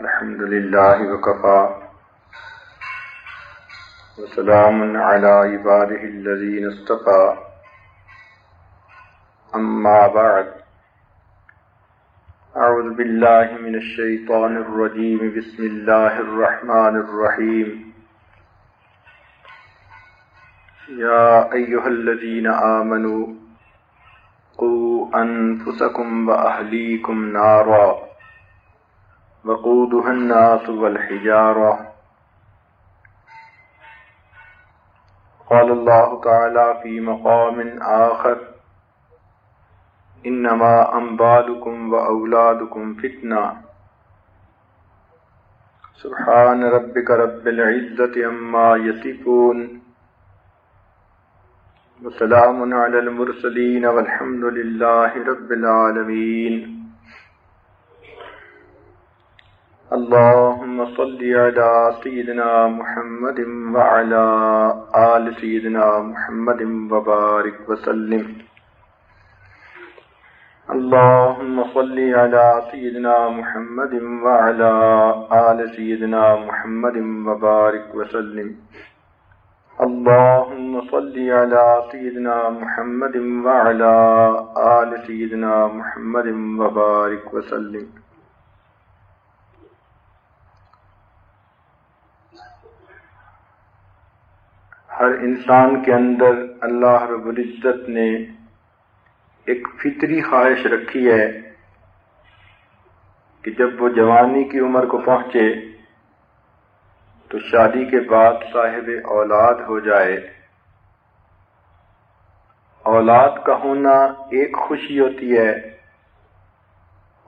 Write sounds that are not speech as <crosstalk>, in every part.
الحمد لله وكفى وسلام على عباده الذين اصطفى. أما بعد، أعوذ بالله من الشيطان الرجيم. بسم الله الرحمن الرحيم. يا أيها الذين آمنوا، قوا أنفسكم وأهليكم نارا. وقودها الناس والحجارة. قال الله تعالى في مقام آخر إنما أنبالكم وأولادكم فتنة. سبحان ربك رب العزة أما يصفون. وسلام على المرسلين والحمد لله رب العالمين. اللهم صل على سيدنا محمد وعلى آل سيدنا محمد وبارك وسلم. اللهم صل على سيدنا محمد وعلى آل سيدنا محمد وبارك وسلم. اللهم صل على سيدنا محمد وعلى آل سيدنا محمد وبارك وسلم. ہر انسان کے اندر اللہ رب العزت نے ایک فطری خواہش رکھی ہے کہ جب وہ جوانی کی عمر کو پہنچے تو شادی کے بعد صاحب اولاد ہو جائے۔ اولاد کا ہونا ایک خوشی ہوتی ہے،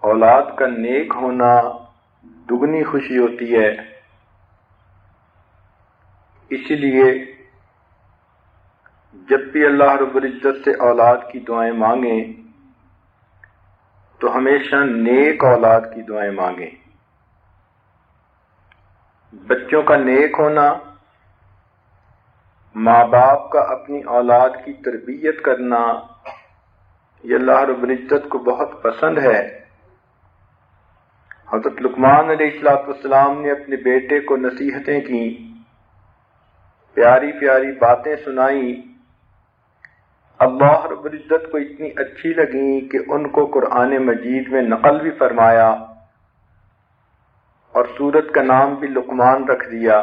اولاد کا نیک ہونا دگنی خوشی ہوتی ہے۔ اسی لیے جب بھی اللہ رب العزت سے اولاد کی دعائیں مانگیں، تو ہمیشہ نیک اولاد کی دعائیں مانگیں۔ بچوں کا نیک ہونا، ماں باپ کا اپنی اولاد کی تربیت کرنا، یہ اللہ رب العزت کو بہت پسند ہے۔ حضرت لکمان علیہ السلاط والسلام نے اپنے بیٹے کو نصیحتیں کی پیاری پیاری باتیں سنائی اللہ رب العزت کو اتنی اچھی لگی کہ ان کو قرآن مجید میں نقل بھی فرمایا اور سورت کا نام بھی لکمان رکھ دیا۔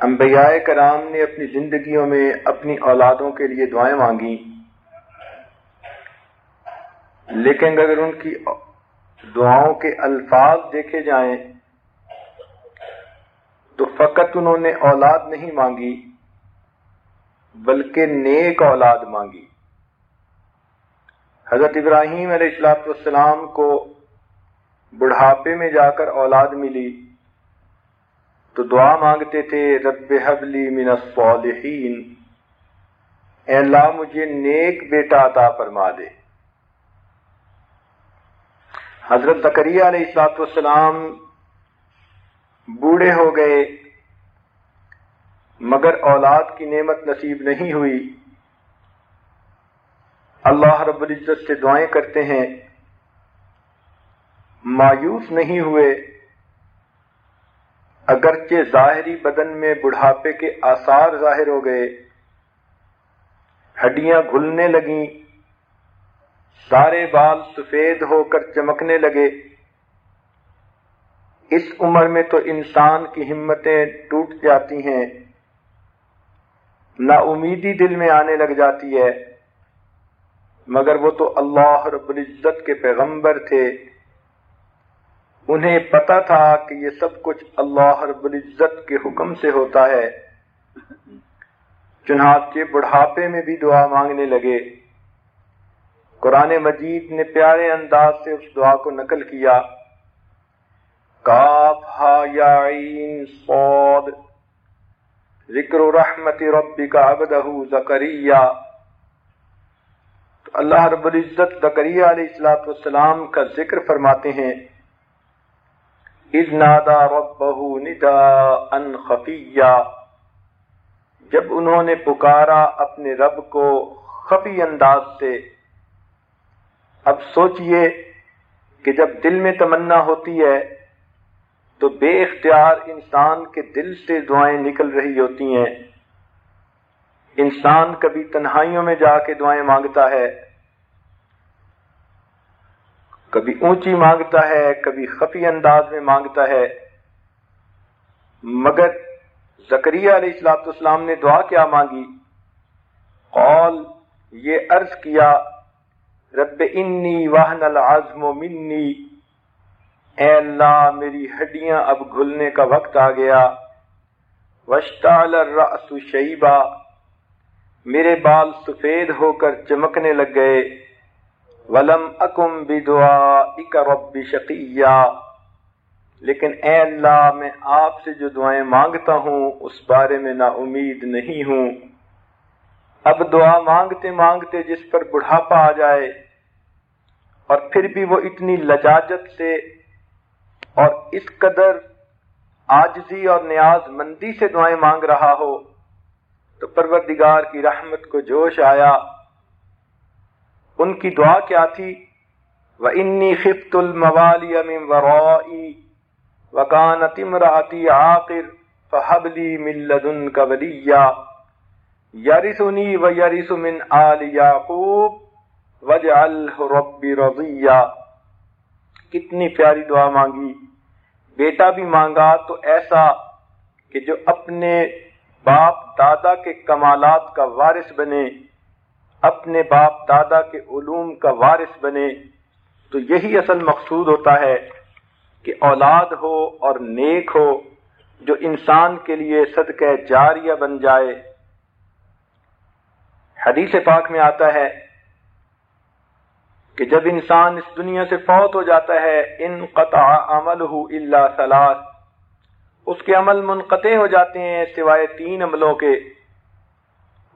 انبیاء کرام نے اپنی زندگیوں میں اپنی اولادوں کے لیے دعائیں مانگی لیکن اگر ان کی دعاؤں کے الفاظ دیکھے جائیں تو فقط انہوں نے اولاد نہیں مانگی، بلکہ نیک اولاد مانگی۔ حضرت ابراہیم علیہ السلاط والسلام کو بڑھاپے میں جا کر اولاد ملی۔ تو دعا مانگتے تھے، رب حبلی من الصالحین۔ اے اللہ، مجھے نیک بیٹا عطا فرما دے۔ حضرت زکریہ علیہ السلاط والسلام بوڑھے ہو گئے۔ مگر اولاد کی نعمت نصیب نہیں ہوئی۔ اللہ رب العزت سے دعائیں کرتے ہیں۔ مایوس نہیں ہوئے۔ اگرچہ ظاہری بدن میں بڑھاپے کے آثار ظاہر ہو گئے۔ ہڈیاں گھلنے لگیں۔ سارے بال سفید ہو کر چمکنے لگے۔ اس عمر میں تو انسان کی ہمتیں ٹوٹ جاتی ہیں۔ نا امیدی دل میں آنے لگ جاتی ہے۔ مگر وہ تو اللہ رب العزت کے پیغمبر تھے۔ انہیں پتا تھا کہ یہ سب کچھ اللہ رب العزت کے حکم سے ہوتا ہے۔ چنانچہ بڑھاپے میں بھی دعا مانگنے لگے۔ قرآن مجید نے پیارے انداز سے اس دعا کو نقل کیا۔ کاف ہا یا عین صاد. ذکر رحمت ربی کا زکریہ تو اللہ رب العزت زکریہ علیہ السلاۃ والسلام کا ذکر فرماتے ہیں، اذ نادا ربہ ندا ان خفیہ. جب انہوں نے پکارا اپنے رب کو خفی انداز سے، اب سوچئے کہ جب دل میں تمنا ہوتی ہے تو بے اختیار انسان کے دل سے دعائیں نکل رہی ہوتی ہیں۔ انسان کبھی تنہائیوں میں جا کے دعائیں مانگتا ہے، کبھی اونچی مانگتا ہے، کبھی خفی انداز میں مانگتا ہے۔ مگر زکریہ علیہ السلاط اسلام نے دعا کیا مانگی قول یہ عرض کیا، رب انی واہن العظم و منی اے اللہ، میری ہڈیاں اب گھلنے کا وقت آ گیا۔ وشتال الرأس شیبہ میرے بال سفید ہو کر چمکنے لگ گئے۔ ولم اکم بدعا رب شقیہ لیکن اے اللہ، میں آپ سے جو دعائیں مانگتا ہوں، اس بارے میں نا امید نہیں ہوں۔ اب دعا مانگتے مانگتے جس پر بڑھاپا آ جائے، اور پھر بھی وہ اتنی لجاجت سے اور اس قدر آجزی اور نیاز مندی سے دعائیں مانگ رہا ہو، تو پروردگار کی رحمت کو جوش آیا۔ ان کی دعا کیا تھی؟ وہ انی خفت الموالی ورائی وکان تمراتی عاقر فحبلی ملدن کا ولیہ یرسنی و یرس من آل یعقوب وجعلہ ربی رضیہ کتنی پیاری دعا مانگی۔ بیٹا بھی مانگا تو ایسا کہ جو اپنے باپ دادا کے کمالات کا وارث بنے، اپنے باپ دادا کے علوم کا وارث بنے، تو یہی اصل مقصود ہوتا ہے کہ اولاد ہو اور نیک ہو، جو انسان کے لیے صدقہ جاریہ بن جائے۔ حدیث پاک میں آتا ہے کہ جب انسان اس دنیا سے فوت ہو جاتا ہے، ان قطع عمل ہو اللہ سلاس اس کے عمل منقطع ہو جاتے ہیں سوائے تین عملوں کے۔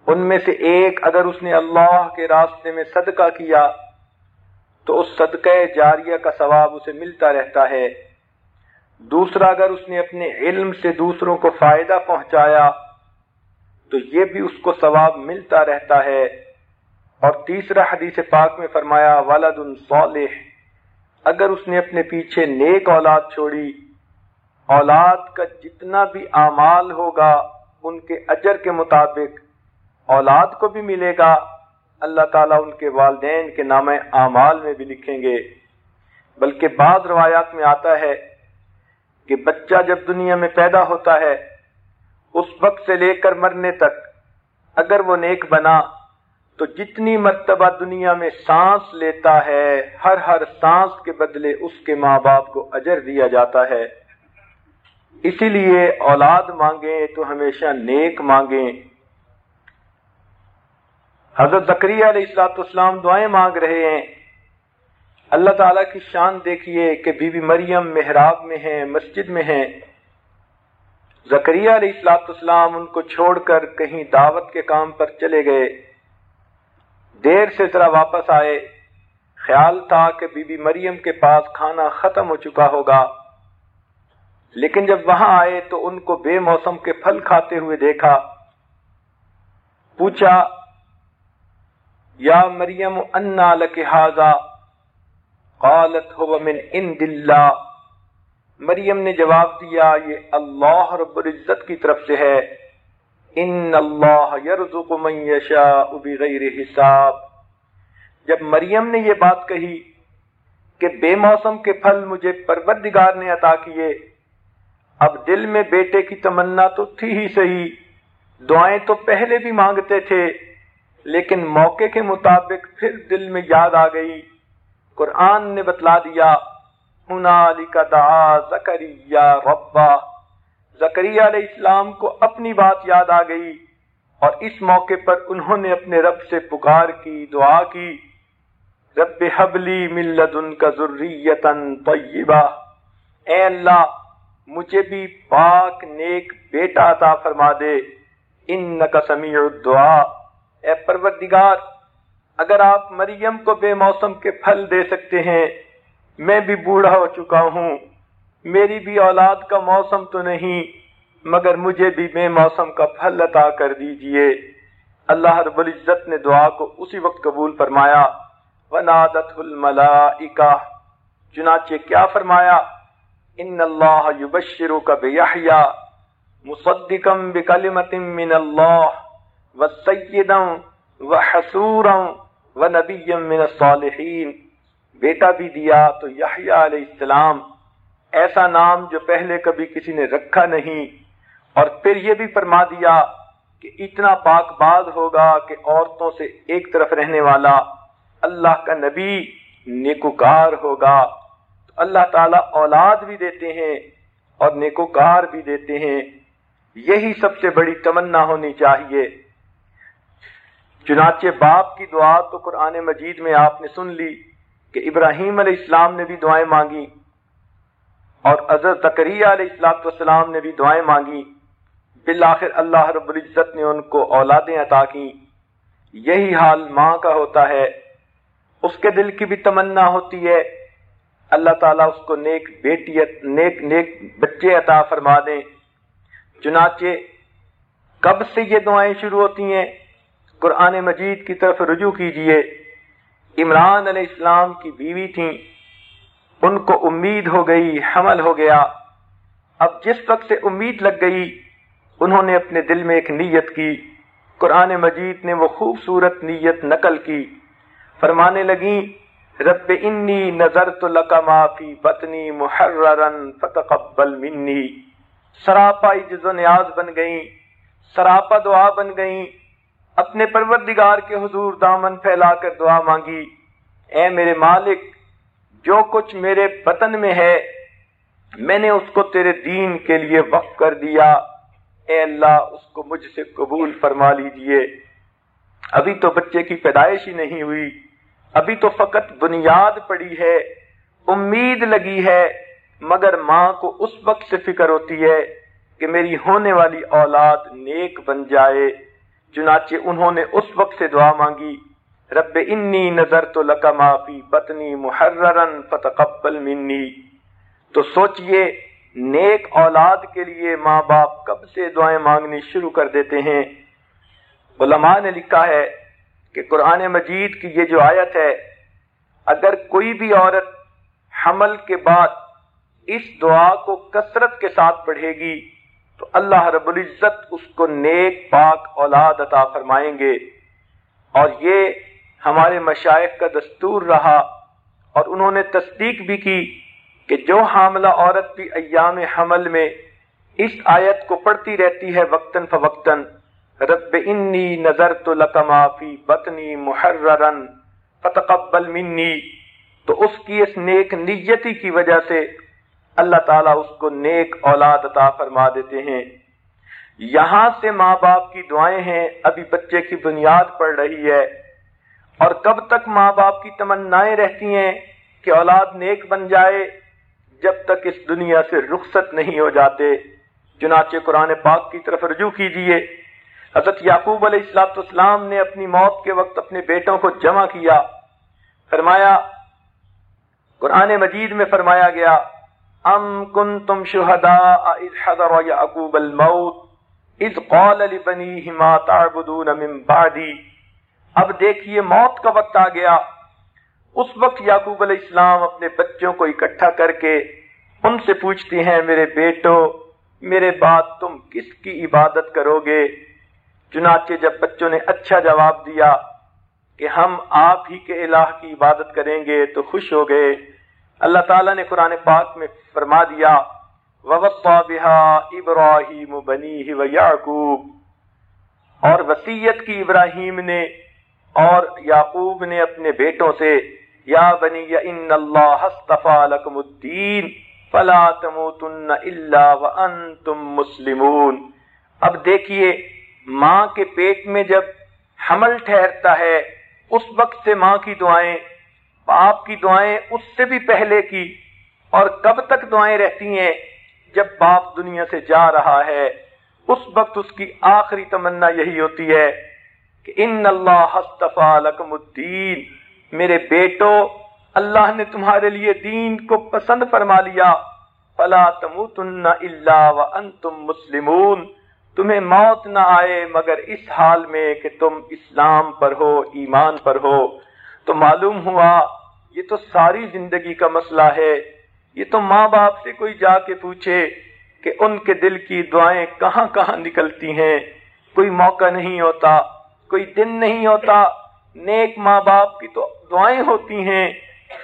ان میں سے ایک اگر اس نے اللہ کے راستے میں صدقہ کیا، تو اس صدقہ جاریہ کا ثواب اسے ملتا رہتا ہے۔ دوسرا اگر اس نے اپنے علم سے دوسروں کو فائدہ پہنچایا، تو یہ بھی اس کو ثواب ملتا رہتا ہے۔ اور تیسرا حدیث پاک میں فرمایا والد صالح. اگر اس نے اپنے پیچھے نیک اولاد چھوڑی، اولاد کا جتنا بھی اعمال ہوگا، ان کے اجر کے مطابق اولاد کو بھی ملے گا۔ اللہ تعالیٰ ان کے والدین کے نام اعمال میں بھی لکھیں گے۔ بلکہ بعض روایات میں آتا ہے کہ بچہ جب دنیا میں پیدا ہوتا ہے، اس وقت سے لے کر مرنے تک اگر وہ نیک بنا تو جتنی مرتبہ دنیا میں سانس لیتا ہے، ہر ہر سانس کے بدلے اس کے ماں باپ کو اجر دیا جاتا ہے۔ اسی لیے اولاد مانگیں تو ہمیشہ نیک مانگیں۔ حضرت ذکریہ علیہ السلاط اسلام دعائیں مانگ رہے ہیں۔ اللہ تعالیٰ کی شان دیکھیے کہ بی بی مریم محراب میں ہیں، مسجد میں ہیں۔ زکریہ علیہ السلاط اسلام ان کو چھوڑ کر کہیں دعوت کے کام پر چلے گئے۔ دیر سے ذرا واپس آئے۔ خیال تھا کہ بی بی مریم کے پاس کھانا ختم ہو چکا ہوگا۔ لیکن جب وہاں آئے تو ان کو بے موسم کے پھل کھاتے ہوئے دیکھا۔ پوچھا، یا مریم انا لکھا قالت، هو من عند اللہ۔ مریم نے جواب دیا، یہ اللہ رب العزت کی طرف سے ہے۔ ان اللہ یرزق من یشاء بغیر حساب۔ جب مریم نے یہ بات کہی کہ بے موسم کے پھل مجھے پروردگار نے عطا کیے، اب دل میں بیٹے کی تمنا تو تھی ہی صحیح، دعائیں تو پہلے بھی مانگتے تھے، لیکن موقع کے مطابق پھر دل میں یاد آ گئی۔ قرآن نے بتلا دیا دعا زکریہ ربا زکریہ علیہ السلام کو اپنی بات یاد آ گئی اور اس موقع پر انہوں نے اپنے رب سے پکار کی، دعا کی، رب حبلی ملت ان کا ضروریتن طیبہ۔ اے اللہ، مجھے بھی پاک نیک بیٹا عطا فرما دے۔ ان کا سمیع الدعا۔ اے پروردگار، اگر آپ مریم کو بے موسم کے پھل دے سکتے ہیں، میں بھی بوڑھا ہو چکا ہوں۔ میری بھی اولاد کا موسم تو نہیں، مگر مجھے بھی بے موسم کا پھل عطا کر دیجیے۔ اللہ رب العزت نے دعا کو اسی وقت قبول فرمایا۔ ونادت الملائکہ چنانچہ کیا فرمایا؟ ان اللہ یبشرک بیحیا مصدقم بکلمت من اللہ وسیدا وحسورا ونبی من الصالحین بیٹا بھی دیا تو یحییٰ علیہ السلام۔ ایسا نام جو پہلے کبھی کسی نے رکھا نہیں اور پھر یہ بھی فرما دیا کہ اتنا پاک باز ہوگا کہ عورتوں سے ایک طرف رہنے والا اللہ کا نبی نیکوکار ہوگا۔ تو اللہ تعالیٰ اولاد بھی دیتے ہیں اور نیکوکار بھی دیتے ہیں۔ یہی سب سے بڑی تمنا ہونی چاہیے۔ چنانچہ باپ کی دعا تو قرآن مجید میں آپ نے سن لی کہ ابراہیم علیہ السلام نے بھی دعائیں مانگی۔ اور عزر تکریہ علیہ السلام والسلام نے بھی دعائیں مانگی۔ بالآخر اللہ رب العزت نے ان کو اولادیں عطا کی یہی حال ماں کا ہوتا ہے۔ اس کے دل کی بھی تمنا ہوتی ہے۔ اللہ تعالیٰ اس کو نیک بیٹی نیک نیک بچے عطا فرما دیں۔ چنانچہ کب سے یہ دعائیں شروع ہوتی ہیں؟ قرآن مجید کی طرف رجوع کیجیے۔ عمران علیہ السلام کی بیوی تھیں۔ ان کو امید ہو گئی، حمل ہو گیا۔ اب جس وقت سے امید لگ گئی، انہوں نے اپنے دل میں ایک نیت کی۔ قرآن مجید نے وہ خوبصورت نیت نقل کی۔ فرمانے لگی رب انی نظر تو لکا معافی بتنی محررن فتقبل منی۔ سراپا عجز و نیاز بن گئی سراپا دعا بن گئی اپنے پروردگار کے حضور دامن پھیلا کر دعا مانگی۔ اے میرے مالک جو کچھ میرے بطن میں ہے، میں نے اس کو تیرے دین کے لیے وقف کر دیا۔ اے اللہ، اس کو مجھ سے قبول فرما لیجیے۔ ابھی تو بچے کی پیدائش ہی نہیں ہوئی۔ ابھی تو فقط بنیاد پڑی ہے، امید لگی ہے۔ مگر ماں کو اس وقت سے فکر ہوتی ہے کہ میری ہونے والی اولاد نیک بن جائے۔ چنانچہ انہوں نے اس وقت سے دعا مانگی۔ رب انی نظر تو لکا معافی بتنی محررن فتقبل منی۔ تو سوچئے، نیک اولاد کے لیے ماں باپ کب سے دعائیں مانگنی شروع کر دیتے ہیں؟ علماء نے لکھا ہے کہ قرآن مجید کی یہ جو آیت ہے، اگر کوئی بھی عورت حمل کے بعد اس دعا کو کثرت کے ساتھ پڑھے گی، تو اللہ رب العزت اس کو نیک پاک اولاد عطا فرمائیں گے۔ اور یہ ہمارے مشائق کا دستور رہا اور انہوں نے تصدیق بھی کی کہ جو حاملہ عورت بھی ایام حمل میں اس آیت کو پڑھتی رہتی ہے وقتاً فوقتاً، رب انی نظر تو لکمافی بطنی محررن، فتقبل منی، تو اس کی اس نیک نیتی کی وجہ سے اللہ تعالیٰ اس کو نیک اولاد عطا فرما دیتے ہیں۔ یہاں سے ماں باپ کی دعائیں ہیں، ابھی بچے کی بنیاد پڑ رہی ہے۔ اور کب تک ماں باپ کی تمنائیں رہتی ہیں کہ اولاد نیک بن جائے، جب تک اس دنیا سے رخصت نہیں ہو جاتے۔ چنانچہ قرآن پاک کی طرف رجوع کیجیے۔ حضرت یعقوب علیہ السلاط نے اپنی موت کے وقت اپنے بیٹوں کو جمع کیا۔ فرمایا، قرآن مجید میں فرمایا گیا، ام کنتم شهداء اذ حضر يعقوب الموت، اذ قال لبنيه ما تعبدون من بعدي اب دیکھیے موت کا وقت آ گیا۔ اس وقت یعقوب علیہ السلام اپنے بچوں کو اکٹھا کر کے ان سے پوچھتے ہیں، میرے بیٹو، میرے بعد تم کس کی عبادت کرو گے؟ چنانچہ جب بچوں نے اچھا جواب دیا کہ ہم آپ ہی کے الہ کی عبادت کریں گے تو خوش ہو گئے۔ اللہ تعالیٰ نے قرآن پاک میں فرما دیا ابراہیم بنی و یعقوب اور وسیعت کی ابراہیم نے اور یعقوب نے اپنے بیٹوں سے، یا بنی، ان اللہ لکم الدین، فلا تموتن الا وانتم مسلمون. اب دیکھیے، ماں کے پیٹ میں جب حمل ٹھہرتا ہے، اس وقت سے ماں کی دعائیں، باپ کی دعائیں اس سے بھی پہلے کی، اور کب تک دعائیں رہتی ہیں؟ جب باپ دنیا سے جا رہا ہے، اس وقت اس کی آخری تمنا یہی ہوتی ہے کہ ان اللہ لکم الدین، میرے بیٹو، اللہ نے تمہارے لیے دین کو پسند فرما لیا۔ فلا تموتن الا وانتم مسلمون۔ تمہیں موت نہ آئے مگر اس حال میں کہ تم اسلام پر ہو، ایمان پر ہو۔ تو معلوم ہوا، یہ تو ساری زندگی کا مسئلہ ہے۔ یہ تو ماں باپ سے کوئی جا کے پوچھے کہ ان کے دل کی دعائیں کہاں کہاں نکلتی ہیں۔ کوئی موقع نہیں ہوتا۔ کوئی دن نہیں ہوتا، نیک ماں باپ کی تو دعائیں ہوتی ہیں۔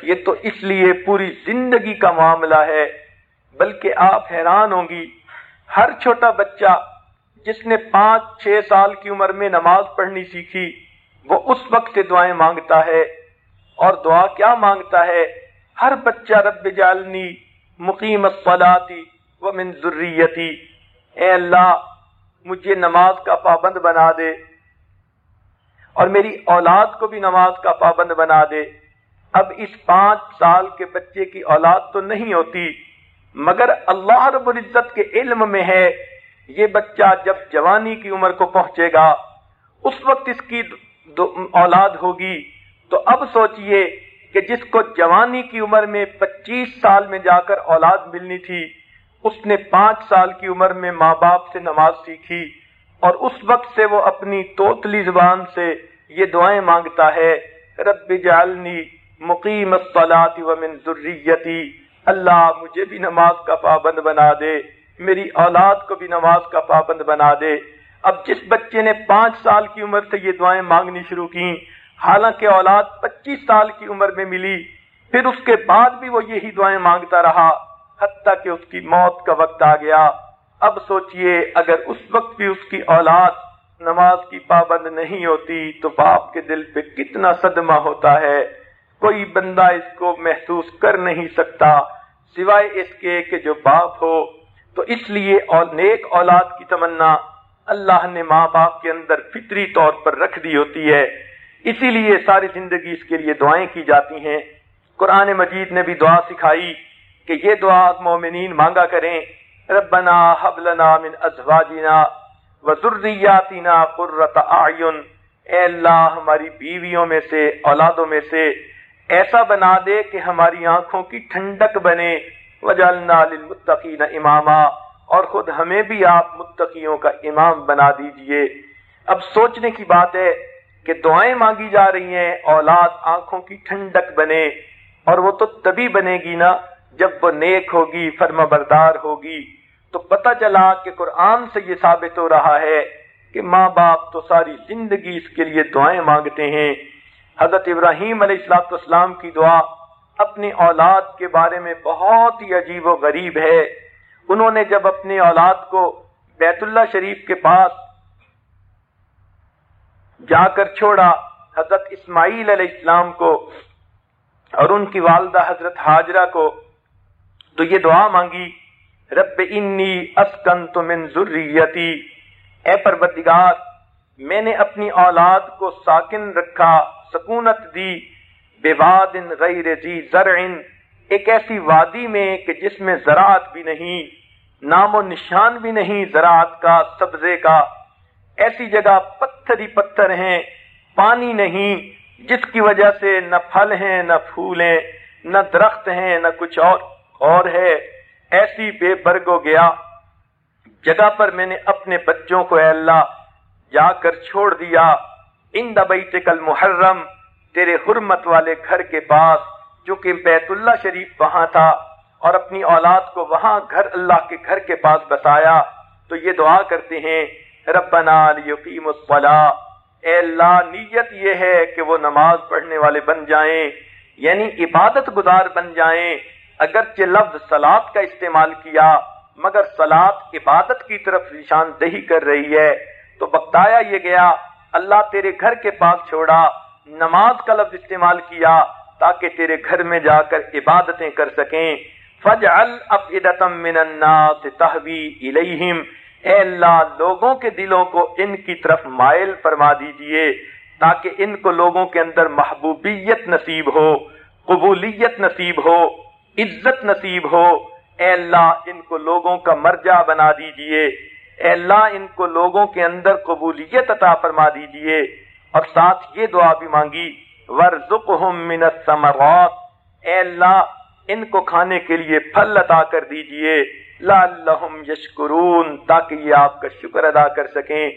یہ تو اس لیے پوری زندگی کا معاملہ ہے، بلکہ آپ حیران ہوں گی۔ ہر چھوٹا بچہ جس نے پانچ، چھ سال کی عمر میں نماز پڑھنی سیکھی، وہ اس وقت سے دعائیں مانگتا ہے۔ اور دعا کیا مانگتا ہے؟ ہر بچہ رب جالنی مقیم الصلاتی و من ذریتی۔ اے اللہ، مجھے نماز کا پابند بنا دے۔ اور میری اولاد کو بھی نماز کا پابند بنا دے۔ اب اس پانچ سال کے بچے کی اولاد تو نہیں ہوتی، مگر اللہ رب العزت کے علم میں ہے۔ یہ بچہ جب جوانی کی عمر کو پہنچے گا، اس وقت اس کی اولاد ہوگی۔ تو اب سوچئے کہ جس کو جوانی کی عمر میں پچیس سال میں جا کر اولاد ملنی تھی، اس نے پانچ سال کی عمر میں ماں باپ سے نماز سیکھی۔ اور اس وقت سے وہ اپنی توتلی زبان سے یہ دعائیں مانگتا ہے، رب جعلنی مقیم الصلاة ومن ذریتی، اللہ مجھے بھی نماز کا پابند بنا دے، میری اولاد کو بھی نماز کا پابند بنا دے۔ اب جس بچے نے پانچ سال کی عمر سے یہ دعائیں مانگنی شروع کی حالانکہ اولاد پچیس سال کی عمر میں ملی، پھر اس کے بعد بھی وہ یہی دعائیں مانگتا رہا، حتیٰ کہ اس کی موت کا وقت آ گیا۔ اب سوچئے اگر اس وقت بھی اس کی اولاد نماز کی پابند نہیں ہوتی تو باپ کے دل پہ کتنا صدمہ ہوتا ہے۔ کوئی بندہ اس کو محسوس کر نہیں سکتا، سوائے اس کے کہ جو باپ ہو۔ تو اس لیے اور نیک اولاد کی تمنا اللہ نے ماں باپ کے اندر فطری طور پر رکھ دی ہوتی ہے۔ اسی لیے ساری زندگی اس کے لیے دعائیں کی جاتی ہیں۔ قرآن مجید نے بھی دعا سکھائی کہ یہ دعا مومنین مانگا کریں۔ ربنا حب لنا من ازواجنا وذریاتنا قرۃ اعین۔ اے اللہ، ہماری بیویوں میں سے، اولادوں میں سے ایسا بنا دے کہ ہماری آنکھوں کی ٹھنڈک بنے۔ وجالنا للمتقین اماما۔ اور خود ہمیں بھی آپ متقیوں کا امام بنا دیجیے۔ اب سوچنے کی بات ہے کہ دعائیں مانگی جا رہی ہیں، اولاد آنکھوں کی ٹھنڈک بنے۔ اور وہ تو تبھی بنے گی نا جب وہ نیک ہوگی فرما بردار ہوگی۔ تو پتہ چلا کہ قرآن سے یہ ثابت ہو رہا ہے کہ ماں باپ تو ساری زندگی اس کے لیے دعائیں مانگتے ہیں۔ حضرت ابراہیم علیہ السلاط اسلام کی دعا اپنی اولاد کے بارے میں بہت ہی عجیب و غریب ہے۔ انہوں نے جب اپنی اولاد کو بیت اللہ شریف کے پاس جا کر چھوڑا، حضرت اسماعیل علیہ السلام کو اور ان کی والدہ حضرت حاجرہ کو، تو یہ دعا مانگی۔ رب انی اسکن تو من ذریتی۔ اے پروردگار، میں نے اپنی اولاد کو ساکن رکھا، سکونت دی۔ بے واد غیر جی زرع۔ ایک ایسی وادی میں کہ جس میں زراعت بھی نہیں، نام و نشان بھی نہیں زراعت کا، سبزے کا۔ ایسی جگہ پتھر ہی پتھر ہیں، پانی نہیں، جس کی وجہ سے نہ پھل ہیں، نہ پھول ہیں نہ درخت ہیں، نہ کچھ اور اور ہے۔ ایسی بے برگ ہو گیا، جگہ پر میں نے اپنے بچوں کو اے اللہ جا کر چھوڑ دیا۔ ان دبئی کل محرم تیرے حرمت والے گھر کے پاس، جو کہ بیت اللہ شریف وہاں تھا، اور اپنی اولاد کو وہاں گھر اللہ کے گھر کے پاس بتایا تو یہ دعا کرتے ہیں، ربنا لیقیم الصلاة۔ اے اللہ، نیت یہ ہے کہ وہ نماز پڑھنے والے بن جائیں یعنی عبادت گزار بن جائیں۔ اگرچہ لفظ سلاد کا استعمال کیا، مگر سلاد عبادت کی طرف نشان دہی کر رہی ہے۔ تو بتایا یہ گیا، اللہ تیرے گھر کے پاس چھوڑا، نماز کا لفظ استعمال کیا تاکہ تیرے گھر میں جا کر عبادتیں کر سکیں۔ فجعل افئدتم من الناس تہوی الیہم۔ اے اللہ، لوگوں کے دلوں کو ان کی طرف مائل فرما دیجیے تاکہ ان کو لوگوں کے اندر محبوبیت نصیب ہو، قبولیت نصیب ہو۔ عزت نصیب ہو۔ اے اللہ، ان کو لوگوں کا مرجع بنا دیجیے۔ اے اللہ، ان کو لوگوں کے اندر قبولیت عطا فرما دیجیے۔ اور ساتھ یہ دعا بھی مانگی ورزقہم من الثمرات۔ اے اللہ، ان کو کھانے کے لیے پھل عطا کر دیجیے۔ لعلہم یشکرون۔ تاکہ یہ آپ کا شکر ادا کر سکیں۔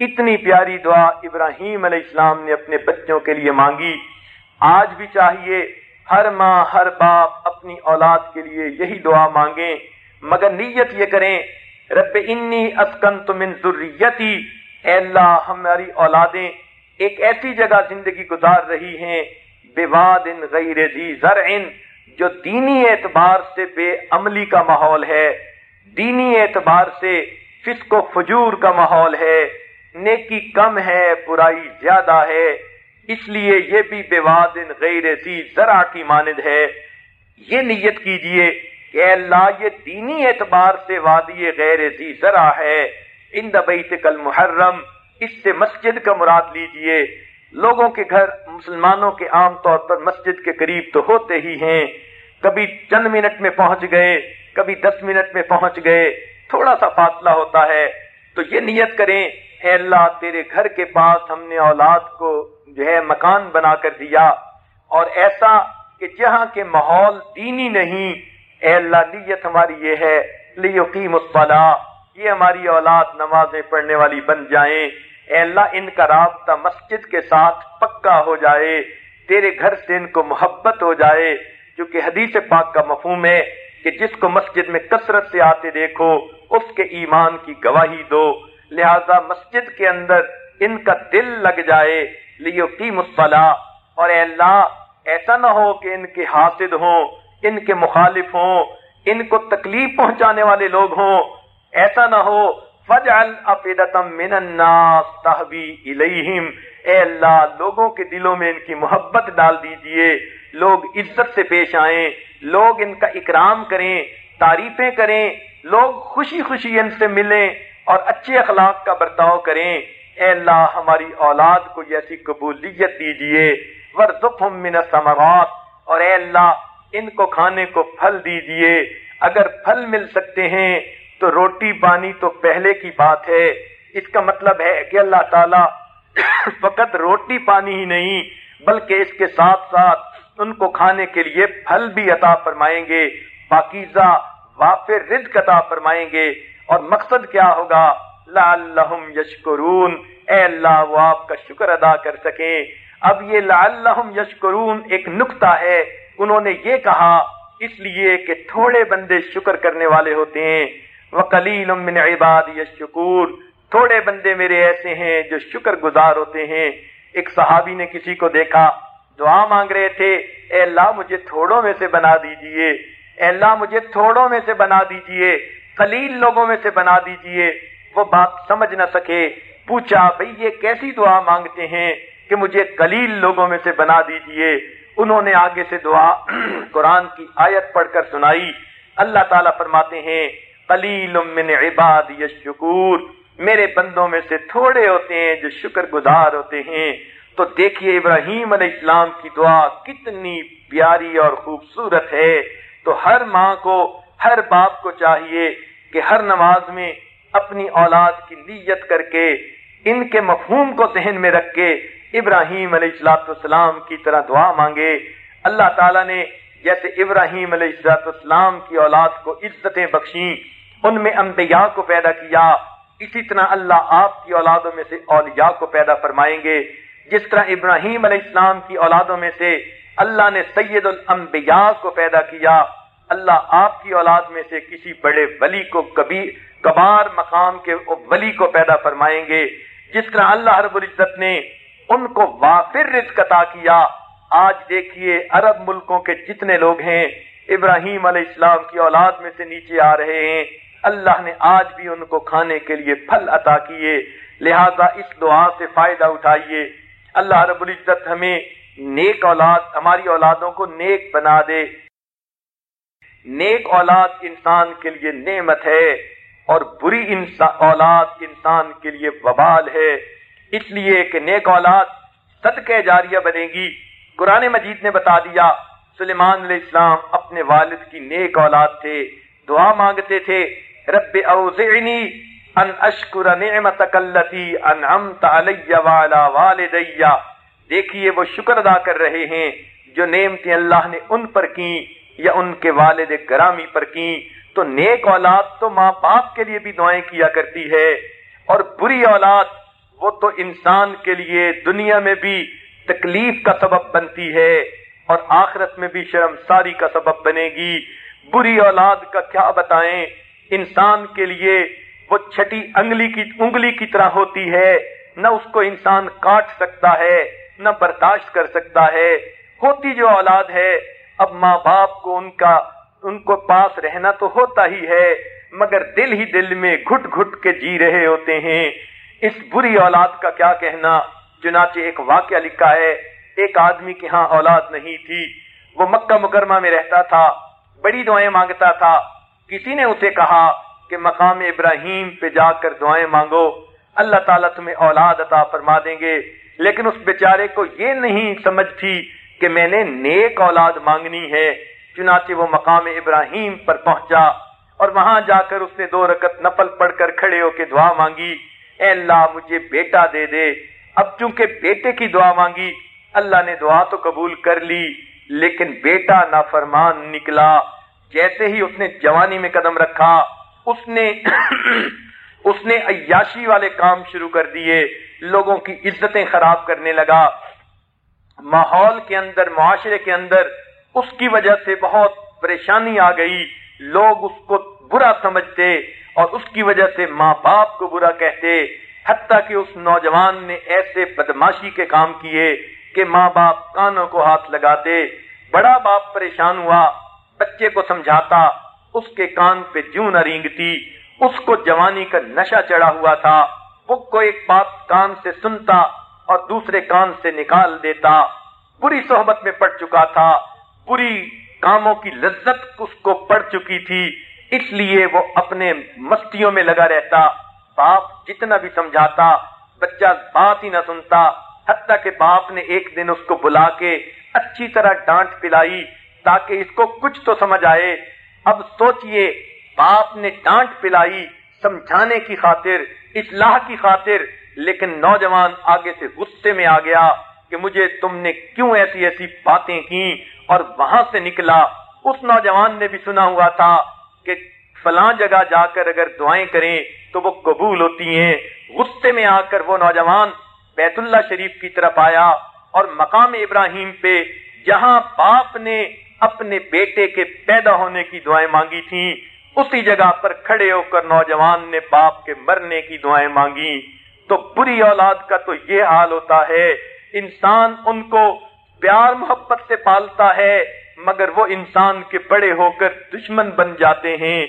اتنی پیاری دعا ابراہیم علیہ السلام نے اپنے بچوں کے لیے مانگی۔ آج بھی چاہیے ہر ماں، ہر باپ اپنی اولاد کے لیے یہی دعا مانگیں۔ مگر نیت یہ کریں، رب انی اسکنت من ذریتی، اے اللہ ہماری اولادیں ایک ایسی جگہ زندگی گزار رہی ہیں، بے واد غیر ذی زرعن جو دینی اعتبار سے بے عملی کا ماحول ہے۔ دینی اعتبار سے فسق و فجور کا ماحول ہے۔ نیکی کم ہے، برائی زیادہ ہے۔ اس لیے یہ بھی بے وادن غیر ذی ذرا کی مانند ہے۔ یہ نیت کیجیے کہ اے اللہ، یہ دینی اعتبار سے وادی غیر ذی ذرا ہے۔ ان بیت کل محرم اس سے مسجد کا مراد لیجیے۔ لوگوں کے گھر، مسلمانوں کے عام طور پر مسجد کے قریب تو ہوتے ہی ہیں۔ کبھی چند منٹ میں پہنچ گئے، کبھی دس منٹ میں پہنچ گئے۔ تھوڑا سا فاصلہ ہوتا ہے۔ تو یہ نیت کریں، اے اللہ، تیرے گھر کے پاس ہم نے اولاد کو جو ہے مکان بنا کر دیا اور ایسا کہ جہاں کے ماحول دینی نہیں، اے اللہ، نیت ہماری یہ ہے، لیقیم الصلاح یہ ہماری اولاد نمازیں پڑھنے والی بن جائیں۔ اے اللہ، ان کا رابطہ مسجد کے ساتھ پکا ہو جائے، تیرے گھر سے ان کو محبت ہو جائے۔ کیونکہ حدیث پاک کا مفہوم ہے کہ جس کو مسجد میں کثرت سے آتے دیکھو، اس کے ایمان کی گواہی دو۔ لہذا مسجد کے اندر ان کا دل لگ جائے۔ لیقیم الصلاح اور اے اللہ، ایسا نہ ہو کہ ان کے حاسد ہوں، ان کے مخالف ہوں، ان کو تکلیف پہنچانے والے لوگ ہوں۔ ایسا نہ ہو۔ فجعل افیدتم من الناس تحبی الیہم۔ اے اللہ، لوگوں کے دلوں میں ان کی محبت ڈال دیجیے۔ لوگ عزت سے پیش آئیں، لوگ ان کا اکرام کریں، تعریفیں کریں، لوگ خوشی خوشی ان سے ملیں اور اچھے اخلاق کا برتاؤ کریں۔ اے اللہ، ہماری اولاد کو ایسی قبولیت دیجیے ورزقہم من الثمرات، اور اے اللہ، ان کو کھانے کو پھل دیجیے۔ اگر پھل مل سکتے ہیں، تو روٹی پانی تو پہلے کی بات ہے۔ اس کا مطلب ہے کہ اللہ تعالی <coughs> فقط روٹی پانی ہی نہیں، بلکہ اس کے ساتھ ساتھ ان کو کھانے کے لیے پھل بھی عطا فرمائیں گے۔ پاکیزہ وافر رزق عطا فرمائیں گے۔ اور مقصد کیا ہوگا؟ لعلہم یشکرون۔ اے اللہ، وہ آپ کا شکر ادا کر سکیں۔ اب یہ لعلہم یشکرون ایک نقطہ ہے۔ انہوں نے یہ کہا، اس لیے کہ تھوڑے بندے شکر کرنے والے ہوتے ہیں۔ وکلیل من عباد یشکور تھوڑے بندے میرے ایسے ہیں جو شکر گزار ہوتے ہیں۔ ایک صحابی نے کسی کو دیکھا، دعا مانگ رہے تھے، اے اللہ، مجھے تھوڑوں میں سے بنا دیجیے۔ اے اللہ، مجھے تھوڑوں میں سے بنا دیجیے۔ قلیل لوگوں میں سے بنا دیجیے۔ وہ بات سمجھ نہ سکے۔ پوچھا، بھئی یہ کیسی دعا مانگتے ہیں کہ مجھے قلیل لوگوں میں سے بنا دیجیے؟ انہوں نے آگے سے دعا <clears throat> قرآن کی آیت پڑھ کر سنائی۔ اللہ تعالیٰ فرماتے ہیں، قلیل من عباد یشکور میرے بندوں میں سے تھوڑے ہوتے ہیں جو شکر گزار ہوتے ہیں۔ تو دیکھیے ابراہیم علیہ السلام کی دعا کتنی پیاری اور خوبصورت ہے۔ تو ہر ماں کو، ہر باپ کو چاہیے کہ ہر نماز میں اپنی اولاد کی نیت کر کے، ان کے مفہوم کو ذہن میں رکھ کے ابراہیم علیہ السلام کی طرح دعا مانگے۔ اللہ تعالیٰ نے جیسے ابراہیم علیہ السلام کی اولاد کو عزتیں بخشیں، ان میں انبیاء کو پیدا کیا۔ اسی طرح اللہ آپ کی اولادوں میں سے اولیاء کو پیدا فرمائیں گے۔ جس طرح ابراہیم علیہ السلام کی اولادوں میں سے اللہ نے سید الانبیاء کو پیدا کیا، اللہ آپ کی اولاد میں سے کسی بڑے ولی کو کبھی کبار مقام کے ولی کو پیدا فرمائیں گے، جس طرح اللہ رب العزت نے ان کو وافر رزق عطا کیا۔ آج دیکھیے عرب ملکوں کے جتنے لوگ ہیں، ابراہیم علیہ السلام کی اولاد میں سے نیچے آ رہے ہیں۔ اللہ نے آج بھی ان کو کھانے کے لیے پھل عطا کیے۔ لہذا اس دعا سے فائدہ اٹھائیے۔ اللہ رب العزت ہمیں نیک اولاد، ہماری اولادوں کو نیک بنا دے۔ نیک اولاد انسان کے لیے نعمت ہے۔ اور بری انسان اولاد انسان کے لیے وبال ہے۔ اس لیے کہ نیک اولاد صدقہ جاریہ بنے گی۔ قرآن مجید نے بتا دیا، سلیمان علیہ السلام اپنے والد کی نیک اولاد تھے۔ دعا مانگتے تھے، رب اوزعنی ان اشکر نعمتک اللتی انعمت علی وعلا والدی۔ دیکھیے، وہ شکر ادا کر رہے ہیں، جو نعمتیں اللہ نے ان پر کی یا ان کے والد گرامی پر کی تو نیک اولاد تو ماں باپ کے لیے بھی دعائیں کیا کرتی ہے اور بری اولاد وہ تو انسان کے لیے دنیا میں بھی تکلیف کا سبب بنتی ہے اور آخرت میں بھی شرم ساری کا سبب بنے گی۔ بری اولاد کا کیا بتائیں؟ انسان کے لیے وہ چھٹی انگلی کی انگلی کی طرح ہوتی ہے۔ نہ اس کو انسان کاٹ سکتا ہے، نہ برداشت کر سکتا ہے۔ ہوتی جو اولاد ہے، اب ماں باپ کو ان کا ان کو پاس رہنا تو ہوتا ہی ہے، مگر دل ہی دل میں گھٹ گھٹ کے جی رہے ہوتے ہیں۔ اس بری اولاد کا کیا کہنا؟ چنانچہ ایک واقعہ لکھا ہے، ایک آدمی کے ہاں اولاد نہیں تھی۔ وہ مکہ مکرمہ میں رہتا تھا، بڑی دعائیں مانگتا تھا۔ کسی نے اسے کہا کہ مقام ابراہیم پہ جا کر دعائیں مانگو، اللہ تعالیٰ تمہیں اولاد عطا فرما دیں گے۔ لیکن اس بیچارے کو یہ نہیں سمجھ تھی کہ میں نے نیک اولاد مانگنی ہے۔ چنانچہ وہ مقام ابراہیم پر پہنچا اور وہاں جا کر اس نے دو رکت نفل پڑھ کر کھڑے ہو کے دعا مانگی۔ اے اللہ، مجھے بیٹا دے دے۔ اب چونکہ بیٹے کی دعا مانگی، اللہ نے دعا تو قبول کر لی، لیکن بیٹا نافرمان نکلا۔ جیسے ہی اس نے جوانی میں قدم رکھا، اس نے <clears throat> اس نے عیاشی والے کام شروع کر دیے۔ لوگوں کی عزتیں خراب کرنے لگا۔ ماحول کے اندر، معاشرے کے اندر اس کی وجہ سے بہت پریشانی آ گئی۔ لوگ اس کو برا سمجھتے اور اس کی وجہ سے ماں باپ کو برا کہتے۔ حتیٰ کہ اس نوجوان نے ایسے بدماشی کے کام کیے کہ ماں باپ کانوں کو ہاتھ لگاتے۔ بڑا باپ پریشان ہوا، بچے کو سمجھاتا، اس کے کان پہ جوں نہ رینگتی۔ اس کو جوانی کا نشہ چڑھا ہوا تھا۔ وہ کو ایک بات کان سے سنتا اور دوسرے کان سے نکال دیتا۔ بری صحبت میں پڑ چکا تھا۔ بری کاموں کی لذت اس کو پڑ چکی تھی، اس لیے وہ اپنے مستیوں میں لگا رہتا۔ باپ جتنا بھی سمجھاتا، بچہ بات ہی نہ سنتا۔ حتیٰ کہ باپ نے ایک دن اس کو بلا کے اچھی طرح ڈانٹ پلائی تاکہ اس کو کچھ تو سمجھ آئے۔ اب سوچئے، باپ نے ڈانٹ پلائی سمجھانے کی خاطر، اصلاح کی خاطر، لیکن نوجوان آگے سے غصے میں آ گیا کہ مجھے تم نے کیوں ایسی ایسی باتیں کی اور وہاں سے نکلا، اس نوجوان نے بھی سنا ہوا تھا کہ فلاں جگہ جا کر اگر دعائیں کریں تو وہ قبول ہوتی ہیں۔ غصے میں آ کر وہ نوجوان بیت اللہ شریف کی طرف آیا اور مقام ابراہیم پہ جہاں باپ نے اپنے بیٹے کے پیدا ہونے کی دعائیں مانگی تھیں، اسی جگہ پر کھڑے ہو کر نوجوان نے باپ کے مرنے کی دعائیں مانگی۔ تو بری اولاد کا تو یہ حال ہوتا ہے، انسان ان کو پیار محبت سے پالتا ہے، مگر وہ انسان کے بڑے ہو کر دشمن بن جاتے ہیں۔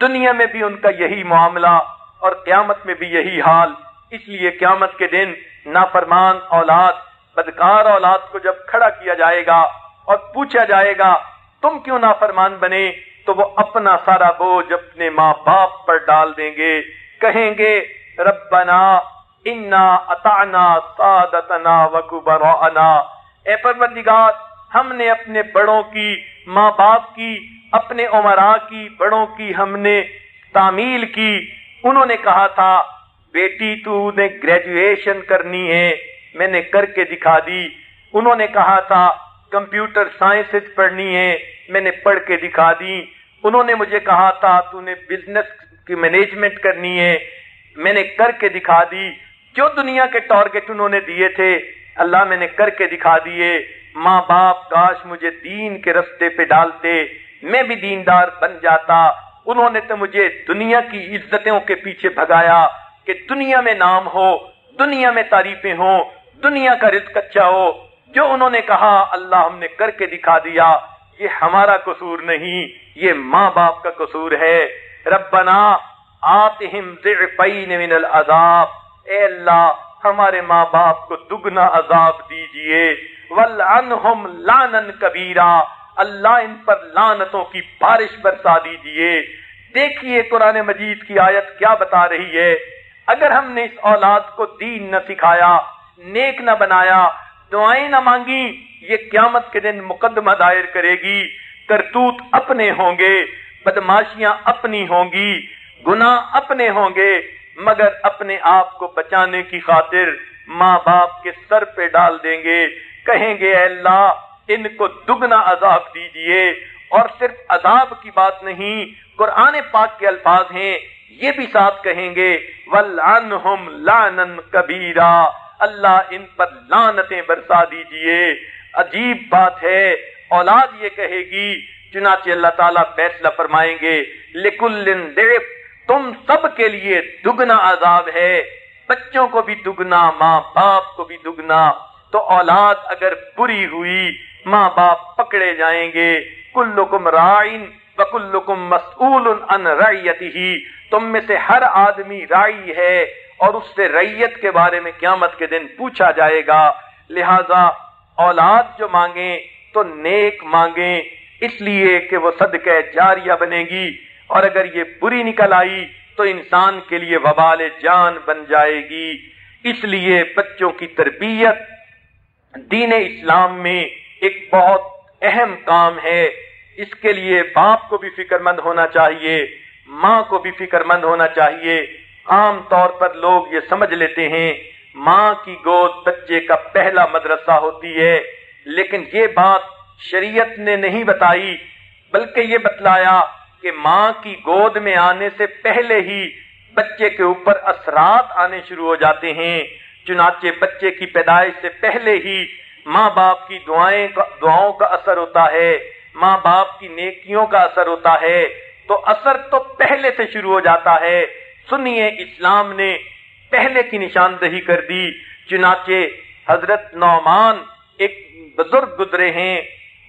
دنیا میں بھی ان کا یہی معاملہ اور قیامت میں بھی یہی حال۔ اس لیے قیامت کے دن نافرمان اولاد، بدکار اولاد کو جب کھڑا کیا جائے گا اور پوچھا جائے گا، تم کیوں نافرمان بنے؟ تو وہ اپنا سارا بوجھ اپنے ماں باپ پر ڈال دیں گے۔ کہیں گے، ربنا، انا اتانا سادتنا وکبرانا۔ اے پروردگار، ہم نے اپنے بڑوں کی، ماں باپ کی، اپنے عمرا کی، بڑوں کی ہم نے تعمیل کی۔ انہوں نے کہا تھا، بیٹی تو نے گریجویشن کرنی ہے، میں نے کر کے دکھا دی۔ انہوں نے کہا تھا، کمپیوٹر سائنس پڑھنی ہے، میں نے پڑھ کے دکھا دی۔ انہوں نے مجھے کہا تھا، تو نے بزنس کی مینجمنٹ کرنی ہے، میں نے کر کے دکھا دی۔ جو دنیا کے ٹارگیٹ انہوں نے دیے تھے اللہ میں نے کر کے دکھا دیے۔ ماں باپ کاش مجھے دین کے رستے پہ ڈالتے، میں بھی دیندار بن جاتا۔ انہوں نے تو مجھے دنیا کی عزتوں کے پیچھے بھگایا کہ دنیا میں نام ہو، دنیا میں تعریفیں ہوں، دنیا کا رزق اچھا ہو۔ جو انہوں نے کہا، اللہ ہم نے کر کے دکھا دیا۔ یہ ہمارا قصور نہیں، یہ ماں باپ کا قصور ہے۔ ربنا آتہم ضعفین من العذاب۔ اے اللہ ہمارے ماں باپ کو دگنا عذاب دیجیے۔ والعنہم لانن کبیرہ اللہ ان پر لانتوں کی بارش برسا دیجیے۔ دیکھیے قرآن مجید کی آیت کیا بتا رہی ہے۔ اگر ہم نے اس اولاد کو دین نہ سکھایا، نیک نہ بنایا، دعائیں نہ مانگی یہ قیامت کے دن مقدمہ دائر کرے گی۔ کرتوت اپنے ہوں گے، بدماشیاں اپنی ہوں گی، گناہ اپنے ہوں گے۔ مگر اپنے آپ کو بچانے کی خاطر ماں باپ کے سر پہ ڈال دیں گے۔ کہیں گے، اے اللہ، ان کو دگنا عذاب دیجیے۔ اور صرف عذاب کی بات نہیں، قرآن پاک کے الفاظ ہیں۔ یہ بھی ساتھ کہیں گے ولعنہم لعنن کبیرہ اللہ ان پر لانتیں برسا دیجیے۔ عجیب بات ہے، اولاد یہ کہے گی، چنانچہ اللہ تعالیٰ فیصلہ فرمائیں گے لکل تم سب کے لیے دگنا عذاب ہے۔ بچوں کو بھی دگنا، ماں باپ کو بھی دگنا۔ تو اولاد اگر بری ہوئی، ماں باپ پکڑے جائیں گے۔ کلکم رائن وکلکم مسئول ان رعیتی تم میں سے ہر آدمی رائی ہے اور اس سے ریت کے بارے میں قیامت کے دن پوچھا جائے گا۔ لہذا اولاد جو مانگیں تو نیک مانگیں، اس لیے کہ وہ صدقہ جاریہ بنے گی۔ اور اگر یہ بری نکل آئی تو انسان کے لیے وبال جان بن جائے گی۔ اس لیے بچوں کی تربیت دین اسلام میں ایک بہت اہم کام ہے۔ اس کے لیے باپ کو بھی فکر مند ہونا چاہیے، ماں کو بھی فکر مند ہونا چاہیے۔ عام طور پر لوگ یہ سمجھ لیتے ہیں، ماں کی گود بچے کا پہلا مدرسہ ہوتی ہے۔ لیکن یہ بات شریعت نے نہیں بتائی، بلکہ یہ بتلایا کہ ماں کی گود میں آنے سے پہلے ہی بچے کے اوپر اثرات آنے شروع ہو جاتے ہیں۔ چنانچہ بچے کی پیدائش سے پہلے ہی ماں باپ کی دعائیں دعاؤں کا اثر ہوتا ہے۔ ماں باپ کی نیکیوں کا اثر ہوتا ہے۔ تو اثر تو پہلے سے شروع ہو جاتا ہے۔ سنیے، اسلام نے پہلے کی نشاندہی کر دی۔ چنانچہ حضرت نعمان ایک بزرگ گزرے ہیں۔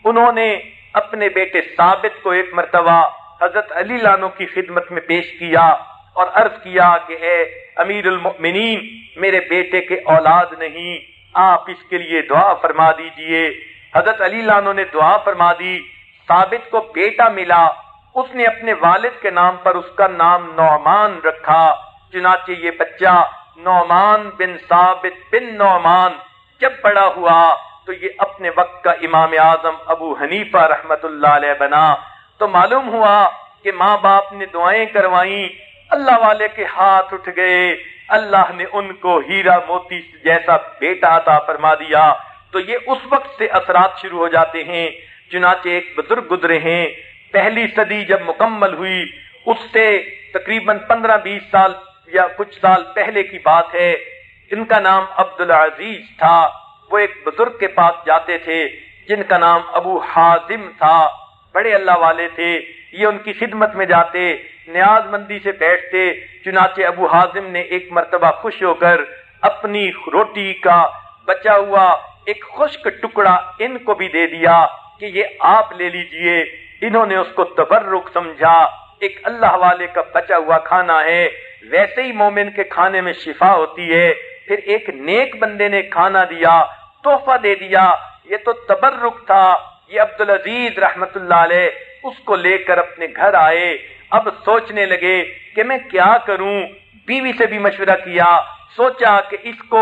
انہوں نے اپنے بیٹے ثابت کو ایک مرتبہ حضرت علی لانو کی خدمت میں پیش کیا اور عرض کیا کہ اے امیر المؤمنین، میرے بیٹے کے اولاد نہیں، آپ اس کے لیے دعا فرما دیجیے۔ حضرت علی لانو نے دعا فرما دی، ثابت کو بیٹا ملا۔ اس نے اپنے والد کے نام پر اس کا نام نعمان رکھا، چنانچہ یہ بچہ نعمان بن ثابت بن نعمان جب بڑا ہوا تو یہ اپنے وقت کا امام اعظم ابو حنیفہ رحمت اللہ علیہ بنا۔ تو معلوم ہوا کہ ماں باپ نے دعائیں کروائیں اللہ والے کے ہاتھ اٹھ گئے۔ اللہ نے ان کو ہیرا موتی جیسا بیٹا عطا فرما دیا۔ تو یہ اس وقت سے اثرات شروع ہو جاتے ہیں، چنانچہ ایک بزرگ گزرے ہیں۔ پہلی صدی جب مکمل ہوئی، اس سے تقریباً پندرہ بیس سال یا کچھ سال پہلے کی بات ہے۔ ان کا نام عبد العزیز تھا۔ وہ ایک بزرگ کے پاس جاتے تھے، جن کا نام ابو حازم تھا۔ بڑے اللہ والے تھے، یہ ان کی خدمت میں جاتے، نیاز مندی سے بیٹھتے، چنانچہ ابو حازم نے ایک مرتبہ خوش ہو کر اپنی روٹی کا بچا ہوا ایک خشک ٹکڑا ان کو بھی دے دیا کہ یہ آپ لے لیجیے۔ انہوں نے اس کو تبرک سمجھا، ایک اللہ والے کا بچا ہوا کھانا ہے۔ ویسے ہی مومن کے کھانے میں شفا ہوتی ہے، پھر ایک نیک بندے نے کھانا دیا، تحفہ دے دیا۔ یہ تو تبرک تھا۔ یہ عبد العزیز رحمت اللہ علیہ اس کو لے کر اپنے گھر آئے۔ اب سوچنے لگے کہ میں کیا کروں؟ بیوی سے بھی مشورہ کیا، سوچا کہ اس کو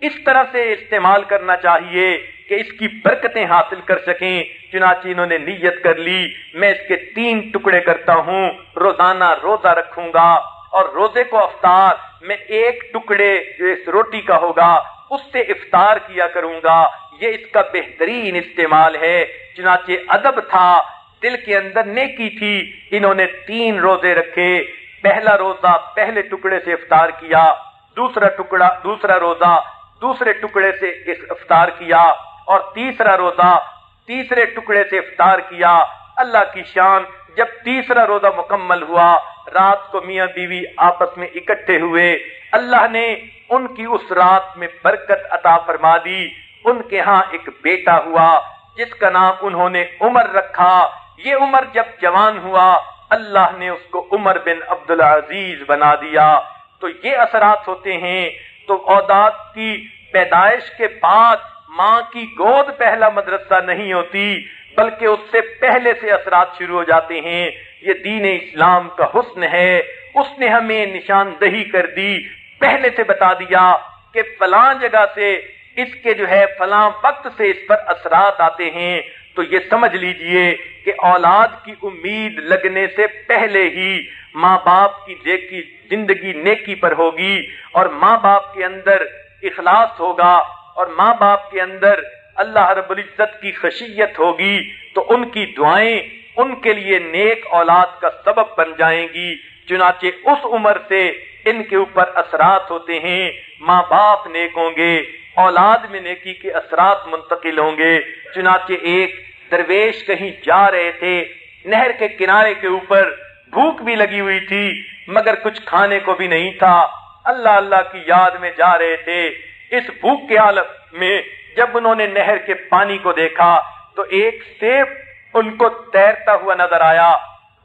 اس طرح سے استعمال کرنا چاہیے کہ اس کی برکتیں حاصل کر سکیں۔ چنانچہ انہوں نے نیت کر لی، میں اس کے تین ٹکڑے کرتا ہوں، روزانہ روزہ رکھوں گا اور روزے کو افطار میں ایک ٹکڑے جو اس روٹی کا ہوگا، اس سے افطار کیا کروں گا۔ یہ اس کا بہترین استعمال ہے۔ چنانچہ ادب تھا، دل کے اندر نیکی تھی، انہوں نے تین روزے رکھے۔ پہلا روزہ پہلے ٹکڑے سے افطار کیا، دوسرا ٹکڑا، دوسرا روزہ دوسرے ٹکڑے سے افطار کیا اور تیسرا روزہ تیسرے ٹکڑے سے افطار کیا۔ اللہ کی شان، جب تیسرا روزہ مکمل ہوا، رات کو میاں بیوی آپس میں اکٹھے ہوئے۔ اللہ نے ان کی اس رات میں برکت عطا فرما دی۔ ان کے ہاں ایک بیٹا ہوا جس کا نام انہوں نے عمر رکھا۔ یہ عمر جب جوان ہوا، اللہ نے اس کو عمر بن عبد العزیز بنا دیا۔ تو یہ اثرات ہوتے ہیں، تو اوداد کی پیدائش کے بعد ماں کی گود پہلا مدرسہ نہیں ہوتی، بلکہ اس سے پہلے سے اثرات شروع ہو جاتے ہیں۔ یہ دین اسلام کا حسن ہے۔ اس نے ہمیں نشاندہی کر دی، پہلے سے بتا دیا کہ فلاں جگہ سے اس کے جو ہے فلاں وقت سے اس پر اثرات آتے ہیں، تو یہ سمجھ لیجیے کہ اولاد کی امید لگنے سے پہلے ہی ماں باپ کی دیکھی زندگی نیکی پر ہوگی اور ماں باپ کے اندر اخلاص ہوگا اور ماں باپ کے اندر اللہ رب العزت کی خشیت ہوگی، تو ان کی دعائیں ان کے لیے نیک اولاد کا سبب بن جائیں گی۔ چنانچہ اس عمر سے ان کے اوپر اثرات ہوتے ہیں، ماں باپ نیک ہوں گے اولاد میں نیکی کے اثرات منتقل ہوں گے۔ چنانچہ ایک درویش کہیں جا رہے تھے، نہر کے کنارے کے اوپر بھوک بھی لگی ہوئی تھی، مگر کچھ کھانے کو بھی نہیں تھا۔ اللہ اللہ کی یاد میں جا رہے تھے۔ اس بھوک کے عالم میں جب انہوں نے نہر کے پانی کو دیکھا، تو ایک سیب ان کو تیرتا ہوا نظر آیا۔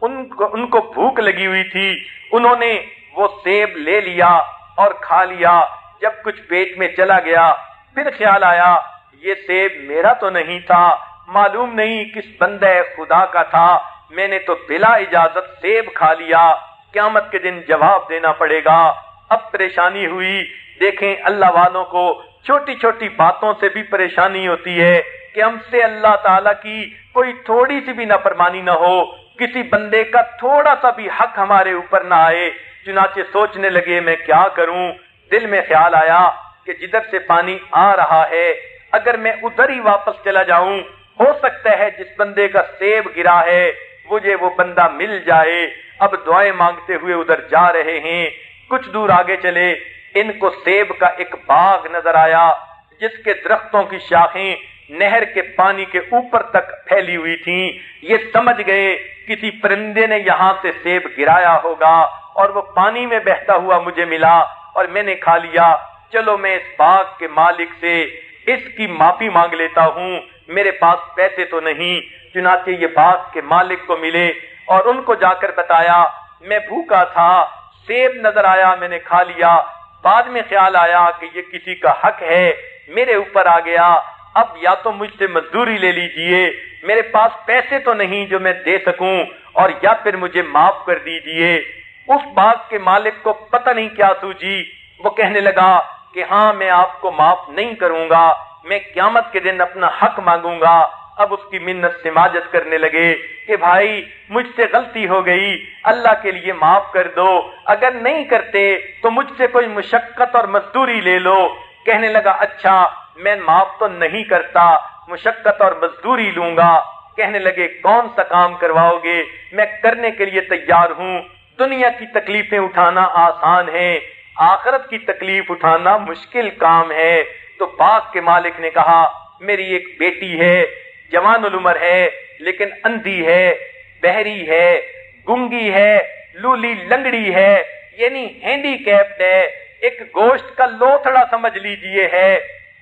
ان کو ان کو بھوک لگی ہوئی تھی۔ انہوں نے وہ سیب لے لیا اور کھا لیا۔ جب کچھ پیٹ میں چلا گیا، پھر خیال آیا، یہ سیب میرا تو نہیں تھا، معلوم نہیں کس بندے خدا کا تھا، میں نے تو بلا اجازت سیب کھا لیا، قیامت کے دن جواب دینا پڑے گا۔ اب پریشانی ہوئی، دیکھیں اللہ والوں کو چھوٹی چھوٹی باتوں سے بھی پریشانی ہوتی ہے کہ ہم سے اللہ تعالی کی کوئی تھوڑی سی بھی نافرمانی نہ ہو، کسی بندے کا تھوڑا سا بھی حق ہمارے اوپر نہ آئے۔ چنانچہ سوچنے لگے، میں کیا کروں؟ دل میں خیال آیا کہ جدھر سے پانی آ رہا ہے۔ اگر میں ادھر ہی واپس چلا جاؤں، ہو سکتا ہے جس بندے کا سیب گرا ہے، مجھے وہ بندہ مل جائے۔ اب دعائیں مانگتے ہوئے ادھر جا رہے ہیں۔ کچھ دور آگے چلے۔ ان کو سیب کا ایک باغ نظر آیا، جس کے درختوں کی شاخیں نہر کے پانی کے اوپر تک پھیلی ہوئی تھیں۔ یہ سمجھ گئے، کسی پرندے نے یہاں سے سیب گرایا ہوگا اور وہ پانی میں بہتا ہوا مجھے ملا۔ اور میں نے کھا لیا۔ چلو میں اس باغ کے مالک سے اس کی معافی مانگ لیتا ہوں۔ میرے پاس پیسے تو نہیں، چنانچہ یہ باغ کے مالک کو ملے اور ان کو جا کر بتایا، میں بھوکا تھا، سیب نظر آیا، میں نے کھا لیا۔ بعد میں خیال آیا کہ یہ کسی کا حق ہے۔ میرے اوپر آ گیا۔ اب یا تو مجھ سے مزدوری لے لیجیے۔ میرے پاس پیسے تو نہیں جو میں دے سکوں، اور یا پھر مجھے معاف کر دیجیے۔ اس باغ کے مالک کو پتہ نہیں کیا سوجی وہ کہنے لگا کہ ہاں میں آپ کو معاف نہیں کروں گا، میں قیامت کے دن اپنا حق مانگوں گا۔ اب اس کی منت سماجت کرنے لگے کہ بھائی، مجھ سے غلطی ہو گئی، اللہ کے لیے معاف کر دو۔ اگر نہیں کرتے تو مجھ سے کوئی مشقت اور مزدوری لے لو۔ کہنے لگا اچھا میں معاف تو نہیں کرتا، مشقت اور مزدوری لوں گا۔ کہنے لگے، کون سا کام کرواؤ گے؟ میں کرنے کے لیے تیار ہوں۔ دنیا کی تکلیفیں اٹھانا آسان ہے آخرت کی تکلیف اٹھانا مشکل کام ہے۔ تو باغ کے مالک نے کہا، میری ایک بیٹی ہے، جوان العمر ہے، لیکن اندھی ہے بہری ہے، گنگی ہے، لولی لنگڑی ہے یعنی ہینڈی کیپڈ ہے۔ ایک گوشت کا لوتھڑا سمجھ لیجیے ہے۔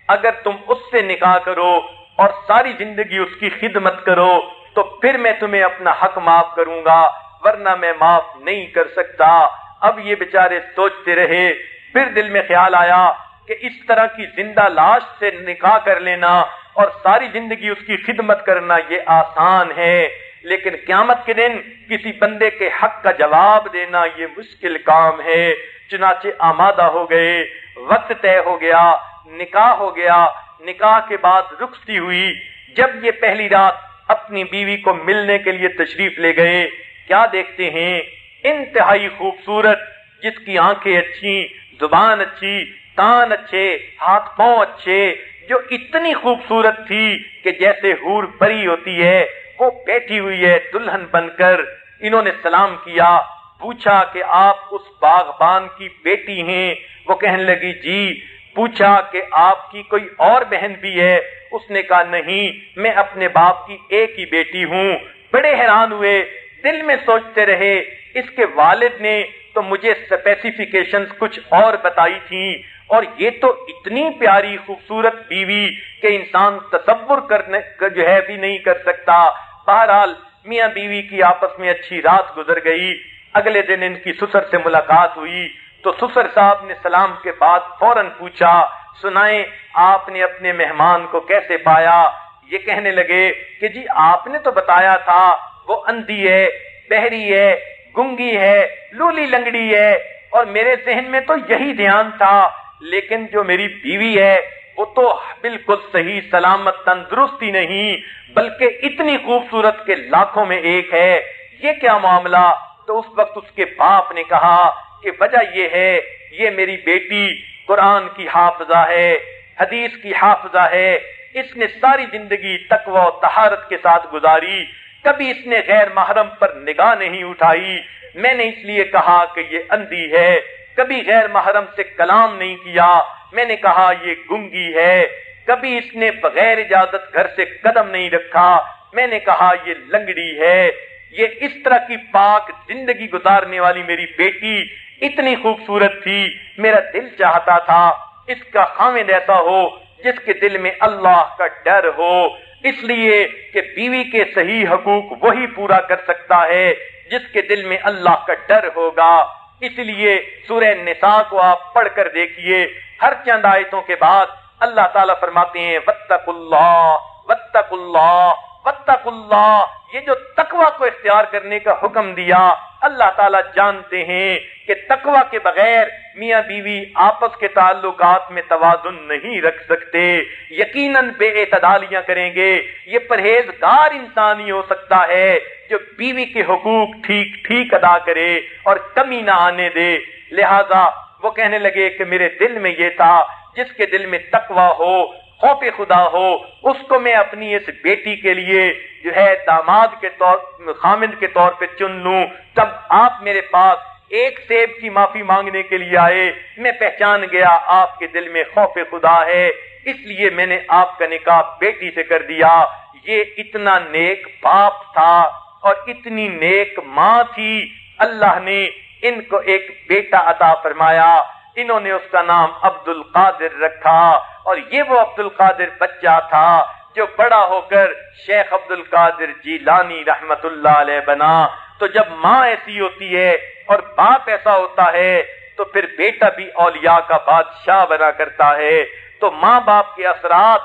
اگر تم اس سے نکاح کرو اور ساری زندگی اس کی خدمت کرو، تو پھر میں تمہیں اپنا حق معاف کروں گا۔ ورنہ میں معاف نہیں کر سکتا۔ اب یہ بیچارے سوچتے رہے۔ پھر دل میں خیال آیا کہ اس طرح کی زندہ لاش سے نکاح کر لینا اور ساری زندگی اس کی خدمت کرنا یہ آسان ہے۔ لیکن قیامت کے دن کسی بندے کے حق کا جواب دینا یہ مشکل کام ہے۔ چنانچہ آمادہ ہو گئے، وقت طے ہو گیا، نکاح ہو گیا۔ نکاح کے بعد رخصتی ہوئی۔ جب یہ پہلی رات اپنی بیوی کو ملنے کے لیے تشریف لے گئے کیا دیکھتے ہیں؟ انتہائی خوبصورت، جس کی آنکھیں اچھی، زبان اچھی، کان اچھے، ہاتھ پاؤں اچھے، جو اتنی خوبصورت تھی کہ جیسے ہور پری ہوتی ہے، وہ بیٹھی ہوئی ہے دلہن بن کر۔ انہوں نے سلام کیا، پوچھا کہ آپ اس باغبان کی بیٹی ہیں؟ وہ کہنے لگی جی پوچھا کہ آپ کی کوئی اور بہن بھی ہے؟ اس نے کہا، نہیں، میں اپنے باپ کی ایک ہی بیٹی ہوں۔ بڑے حیران ہوئے۔ دل میں سوچتے رہے، اس کے والد نے تو مجھے اسپیسیفیکیشن کچھ اور بتائی تھی۔ اور یہ تو اتنی پیاری خوبصورت بیوی کہ انسان تصور کرنے، جو ہے بھی نہیں کر سکتا۔ بہرحال، میاں بیوی کی آپس میں اچھی رات گزر گئی۔ اگلے دن ان کی سسر سے ملاقات ہوئی۔ تو سسر صاحب نے سلام کے بعد فوراً پوچھا، سنائیں، آپ نے اپنے مہمان کو کیسے پایا؟ یہ کہنے لگے کہ جی آپ نے تو بتایا تھا۔ وہ اندھی ہے، بہری ہے، گنگی ہے، لولی لنگڑی ہے۔ اور میرے ذہن میں تو یہی دھیان تھا، لیکن جو میری بیوی ہے، وہ تو بالکل صحیح، سلامت، تندرستی نہیں، بلکہ اتنی خوبصورت کے لاکھوں میں ایک ہے۔ یہ کیا معاملہ؟ تو اس وقت اس کے باپ نے کہا کہ وجہ یہ ہے، یہ میری بیٹی قرآن کی حافظہ ہے، حدیث کی حافظہ ہے۔ اس نے ساری زندگی تقوی و تہارت کے ساتھ گزاری۔ کبھی اس نے غیر محرم پر نگاہ نہیں اٹھائی۔ میں نے اس لیے کہا کہ یہ اندھی ہے۔ کبھی غیر محرم سے کلام نہیں کیا۔ میں نے کہا یہ گنگی ہے۔ کبھی اس نے بغیر اجازت گھر سے قدم نہیں رکھا۔ میں نے کہا یہ لنگڑی ہے۔ یہ اس طرح کی پاک زندگی گزارنے والی میری بیٹی۔ اتنی خوبصورت تھی۔ میرا دل چاہتا تھا اس کا خامد ایسا ہو جس کے دل میں اللہ کا ڈر ہو۔ اس لیے کہ بیوی کے صحیح حقوق وہی پورا کر سکتا ہے جس کے دل میں اللہ کا ڈر ہوگا۔ اس لیے سورہ نساء کو آپ پڑھ کر دیکھیے۔ ہر چند آیتوں کے بعد اللہ تعالیٰ فرماتے ہیں وطق اللہ وطق اللہ وطق اللہ یہ جو تقوی کو اختیار کرنے کا حکم دیا، اللہ تعالیٰ جانتے ہیں کہ تقوی کے بغیر میاں بیوی آپس کے تعلقات میں توازن نہیں رکھ سکتے۔ یقیناً بے اعتدالیاں کریں گے۔ یہ پرہیزگار انسان ہی ہو سکتا ہے جو بیوی کے حقوق ٹھیک ٹھیک ادا کرے اور کمی نہ آنے دے۔ لہذا وہ کہنے لگے کہ میرے دل میں یہ تھا، جس کے دل میں تقوی ہو خوف خدا ہو، اس کو میں اپنی اس بیٹی کے لیے جو ہے داماد کے طور، خامد کے طور پہ چن لوں۔ تب آپ میرے پاس ایک سیب کی معافی مانگنے کے لیے آئے، میں پہچان گیا آپ کے دل میں خوف خدا ہے۔ اس لیے میں نے آپ کا نکاح بیٹی سے کر دیا۔ یہ اتنا نیک باپ تھا اور اتنی نیک ماں تھی۔ اللہ نے ان کو ایک بیٹا عطا فرمایا۔ انہوں نے اس کا نام عبد القادر رکھا اور یہ وہ عبد القادر بچہ تھا جو بڑا ہو کر شیخ عبد القادر جی لانی رحمت اللہ علیہ بنا۔ تو جب ماں ایسی ہوتی ہے اور باپ ایسا ہوتا ہے، تو پھر بیٹا بھی اولیاء کا بادشاہ بنا کرتا ہے۔ تو ماں باپ کے اثرات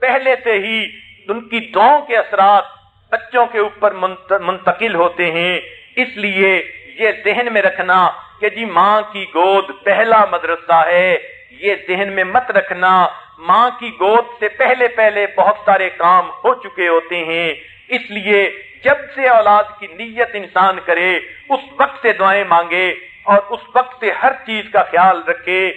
پہلے سے ہی ان کی دعاؤں کے اثرات بچوں کے اوپر منتقل ہوتے ہیں۔ اس لیے یہ ذہن میں رکھنا کہ جی ماں کی گود پہلا مدرسہ ہے، یہ ذہن میں مت رکھنا، ماں کی گود سے پہلے پہلے بہت سارے کام ہو چکے ہوتے ہیں۔ اس لیے جب سے اولاد کی نیت انسان کرے، اس وقت سے دعائیں مانگے اور اس وقت سے ہر چیز کا خیال رکھے۔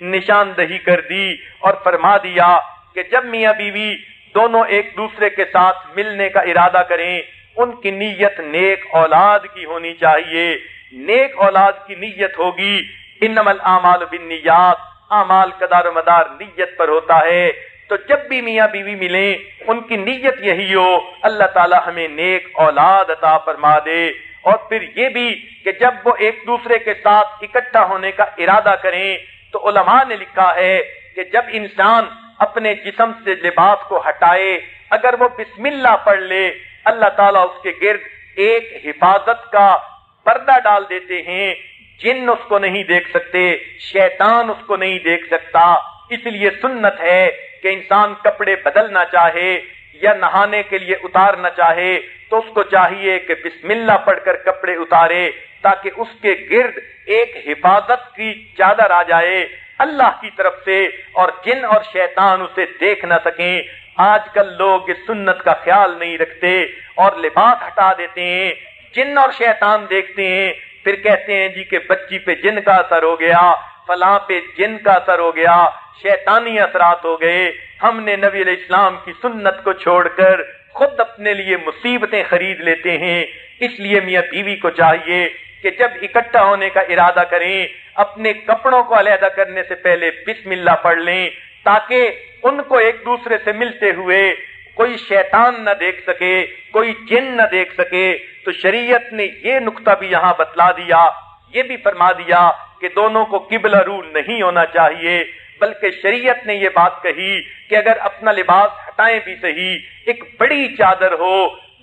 نشاندہی کر دی اور فرما دیا کہ جب میاں بیوی دونوں ایک دوسرے کے ساتھ ملنے کا ارادہ کریں، ان کی نیت نیک اولاد کی ہونی چاہیے۔ نیک اولاد کی نیت ہوگی۔ انم العمال بالنیات، اعمال کا دار و مدار نیت پر ہوتا ہے۔ تو جب بھی میاں بیوی ملیں، ان کی نیت یہی ہو، اللہ تعالی ہمیں نیک اولاد عطا فرما دے۔ اور پھر یہ بھی کہ جب وہ ایک دوسرے کے ساتھ اکٹھا ہونے کا ارادہ کریں، تو علماء نے لکھا ہے کہ جب انسان اپنے جسم سے لباس کو ہٹائے، اگر وہ بسم اللہ پڑھ لے، اللہ تعالیٰ اس کے گرد ایک حفاظت کا پردہ ڈال دیتے ہیں۔ جن اس کو نہیں دیکھ سکتے، شیطان اس کو نہیں دیکھ سکتا۔ اس لیے سنت ہے کہ انسان کپڑے بدلنا چاہے یا نہانے کے لیے اتارنا چاہے، تو اس کو چاہیے کہ بسم اللہ پڑھ کر کپڑے اتارے تاکہ اس کے گرد ایک حفاظت کی چادر آ جائے اللہ کی طرف سے اور جن اور شیطان اسے دیکھ نہ سکیں۔ آج کل لوگ اس سنت کا خیال نہیں رکھتے اور لباس ہٹا دیتے ہیں۔ جن اور شیطان دیکھتے ہیں، پھر کہتے ہیں جی کہ بچی پہ جن کا اثر ہو گیا، فلاں پہ جن کا اثر ہو گیا، شیطانی اثرات ہو گئے۔ ہم نے نبی علیہ السلام کی سنت کو چھوڑ کر خود اپنے لیے مصیبتیں خرید لیتے ہیں۔ اس لیے میاں بیوی کو چاہیے کہ جب اکٹھا ہونے کا ارادہ کریں، اپنے کپڑوں کو علیحدہ کرنے سے پہلے بسم اللہ پڑھ لیں، تاکہ ان کو ایک دوسرے سے ملتے ہوئے کوئی شیطان نہ دیکھ سکے، کوئی جن نہ دیکھ سکے، تو شریعت نے یہ نقطہ بھی یہاں بتلا دیا، یہ بھی فرما دیا کہ دونوں کو قبل رو نہیں ہونا چاہیے، بلکہ شریعت نے یہ بات کہی کہ اگر اپنا لباس ہٹائیں بھی صحیح، ایک بڑی چادر ہو،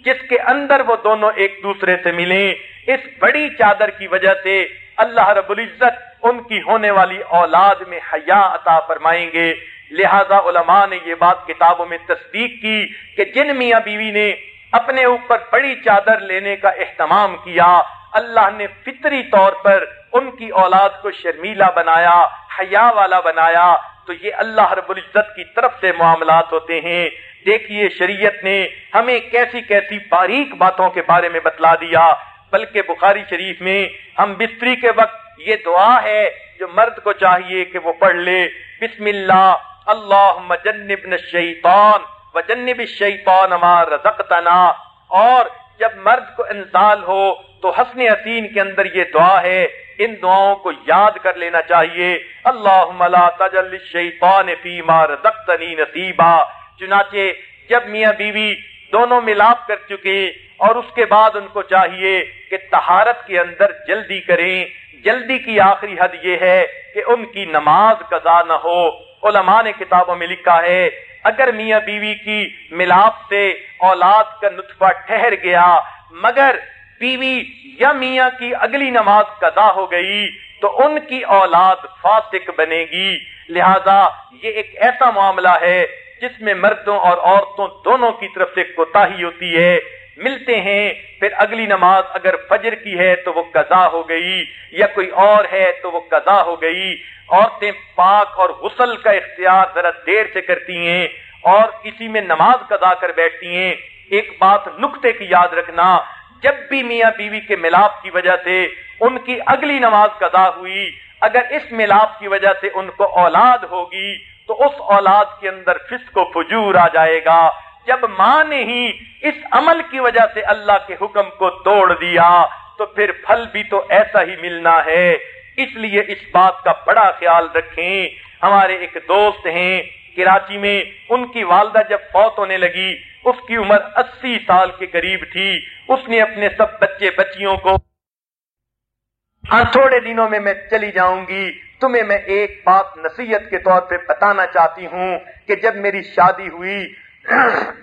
جس کے اندر وہ دونوں ایک دوسرے سے ملیں، اس بڑی چادر کی وجہ سے اللہ رب العزت ان کی ہونے والی اولاد میں حیا عطا فرمائیں گے۔ لہذا علماء نے یہ بات کتابوں میں تصدیق کی کہ جن میاں بیوی نے اپنے اوپر بڑی چادر لینے کا اہتمام کیا، اللہ نے فطری طور پر ان کی اولاد کو شرمیلا بنایا، حیا والا بنایا۔ تو یہ اللہ رب العزت کی طرف سے معاملات ہوتے ہیں۔ دیکھیے، شریعت نے ہمیں کیسی کیسی باریک باتوں کے بارے میں بتلا دیا۔ بلکہ بخاری شریف میں ہم بستری کے وقت یہ دعا ہے، جو مرد کو چاہیے کہ وہ پڑھ لے، بسم اللہ اللہ جنب الشیطان وجنب الشیطان ما رزقتنا۔ اور جب مرد کو انزال ہو تو حسن حسین کے اندر یہ دعا ہے، ان دعاؤں کو یاد کر لینا چاہیے۔ اللہ تجل شیطان فی مار دختنی نصیبہ چنانچہ جب میاں بیوی دونوں ملاپ کر چکے اور اس کے بعد ان کو چاہیے کہ تہارت کے اندر جلدی کریں۔ جلدی کی آخری حد یہ ہے کہ ان کی نماز قضا نہ ہو۔ علماء نے کتابوں میں لکھا ہے، اگر میاں بیوی کی ملاپ سے اولاد کا نطفہ ٹھہر گیا، مگر بیوی یا میاں کی اگلی نماز قضا ہو گئی، تو ان کی اولاد فاسق بنے گی۔ لہذا یہ ایک ایسا معاملہ ہے جس میں مردوں اور عورتوں دونوں کی طرف سے کوتا ہوتی ہے۔ ملتے ہیں، پھر اگلی نماز اگر فجر کی ہے تو وہ قضا ہو گئی، یا کوئی اور ہے تو وہ قضا ہو گئی۔ عورتیں پاک اور غسل کا اختیار ذرا دیر سے کرتی ہیں اور کسی میں نماز قضا کر بیٹھتی ہیں۔ ایک بات نقطے کی یاد رکھنا، جب بھی میاں بیوی کے ملاپ کی وجہ سے ان کی اگلی نماز قضا ہوئی، اگر اس ملاپ کی وجہ سے ان کو اولاد ہوگی، تو اس اولاد کے اندر فسق و فجور آ جائے گا۔ جب ماں نے ہی اس عمل کی وجہ سے اللہ کے حکم کو توڑ دیا، تو پھر پھل بھی تو ایسا ہی ملنا ہے۔ اس لیے اس بات کا بڑا خیال رکھیں۔ ہمارے ایک دوست ہیں، کراچی میں ان کی والدہ جب فوت ہونے لگی، اس کی عمر اسی سال کے قریب تھی۔ اس نے اپنے سب بچے بچیوں کو ہاں تھوڑے دنوں میں میں چلی جاؤں گی۔ تمہیں میں ایک بات نصیحت کے طور پہ بتانا چاہتی ہوں کہ جب میری شادی ہوئی،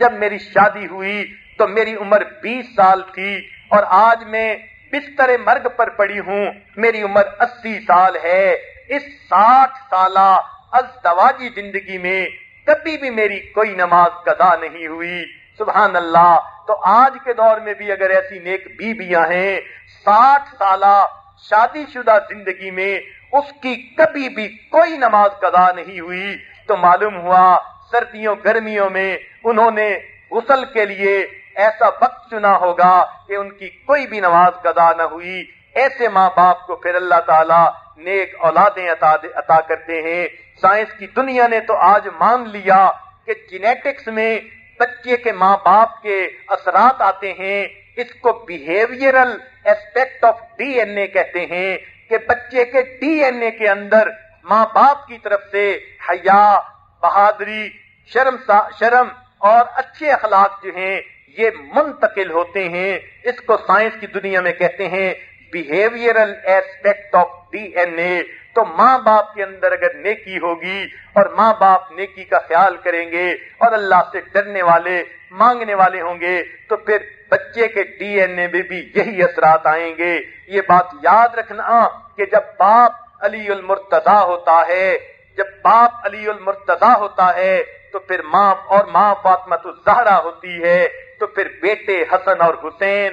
جب میری شادی ہوئی تو میری عمر بیس سال تھی اور آج میں بستر مرگ پر پڑی ہوں، میری عمر اسی سال ہے۔ اس ساٹھ سالہ ازدواجی زندگی میں کبھی بھی میری کوئی نماز قضا نہیں ہوئی۔ سبحان اللہ، تو آج کے دور میں بھی اگر ایسی نیک بیویاں ہیں، ساٹھ سالہ شادی شدہ زندگی میں اس کی کبھی بھی کوئی نماز قضا نہیں ہوئی۔ تو معلوم ہوا، سردیوں، گرمیوں میں انہوں نے غسل کے لیے ایسا وقت چنا ہوگا کہ ان کی کوئی بھی نماز قضا نہ ہوئی۔ ایسے ماں باپ کو پھر اللہ تعالیٰ نیک اولادیں عطا, عطا کرتے ہیں۔ سائنس کی دنیا نے تو آج مان لیا کہ جینیٹکس میں بچے کے ماں باپ کے اثرات آتے ہیں۔ اس کو behavioural aspect of D N A کہتے ہیں کہ بچے کے ڈی این اے کے اندر ماں باپ کی طرف سے حیا بہادری شرم شرم اور اچھے اخلاق جو ہیں یہ منتقل ہوتے ہیں، اس کو سائنس کی دنیا میں کہتے ہیں behavioural aspect of D N A تو ماں باپ کے اندر اگر نیکی ہوگی اور ماں باپ نیکی کا خیال کریں گے اور اللہ سے ڈرنے والے، مانگنے والے ہوں گے، تو پھر بچے کے ڈی این اے میں بھی یہی اثرات آئیں گے۔ یہ بات یاد رکھنا کہ جب باپ علی المرتضی ہوتا ہے جب باپ علی المرتضی ہوتا ہے، تو پھر ماں اور ماں فاطمت الزہرا ہوتی ہے، تو پھر بیٹے حسن اور حسین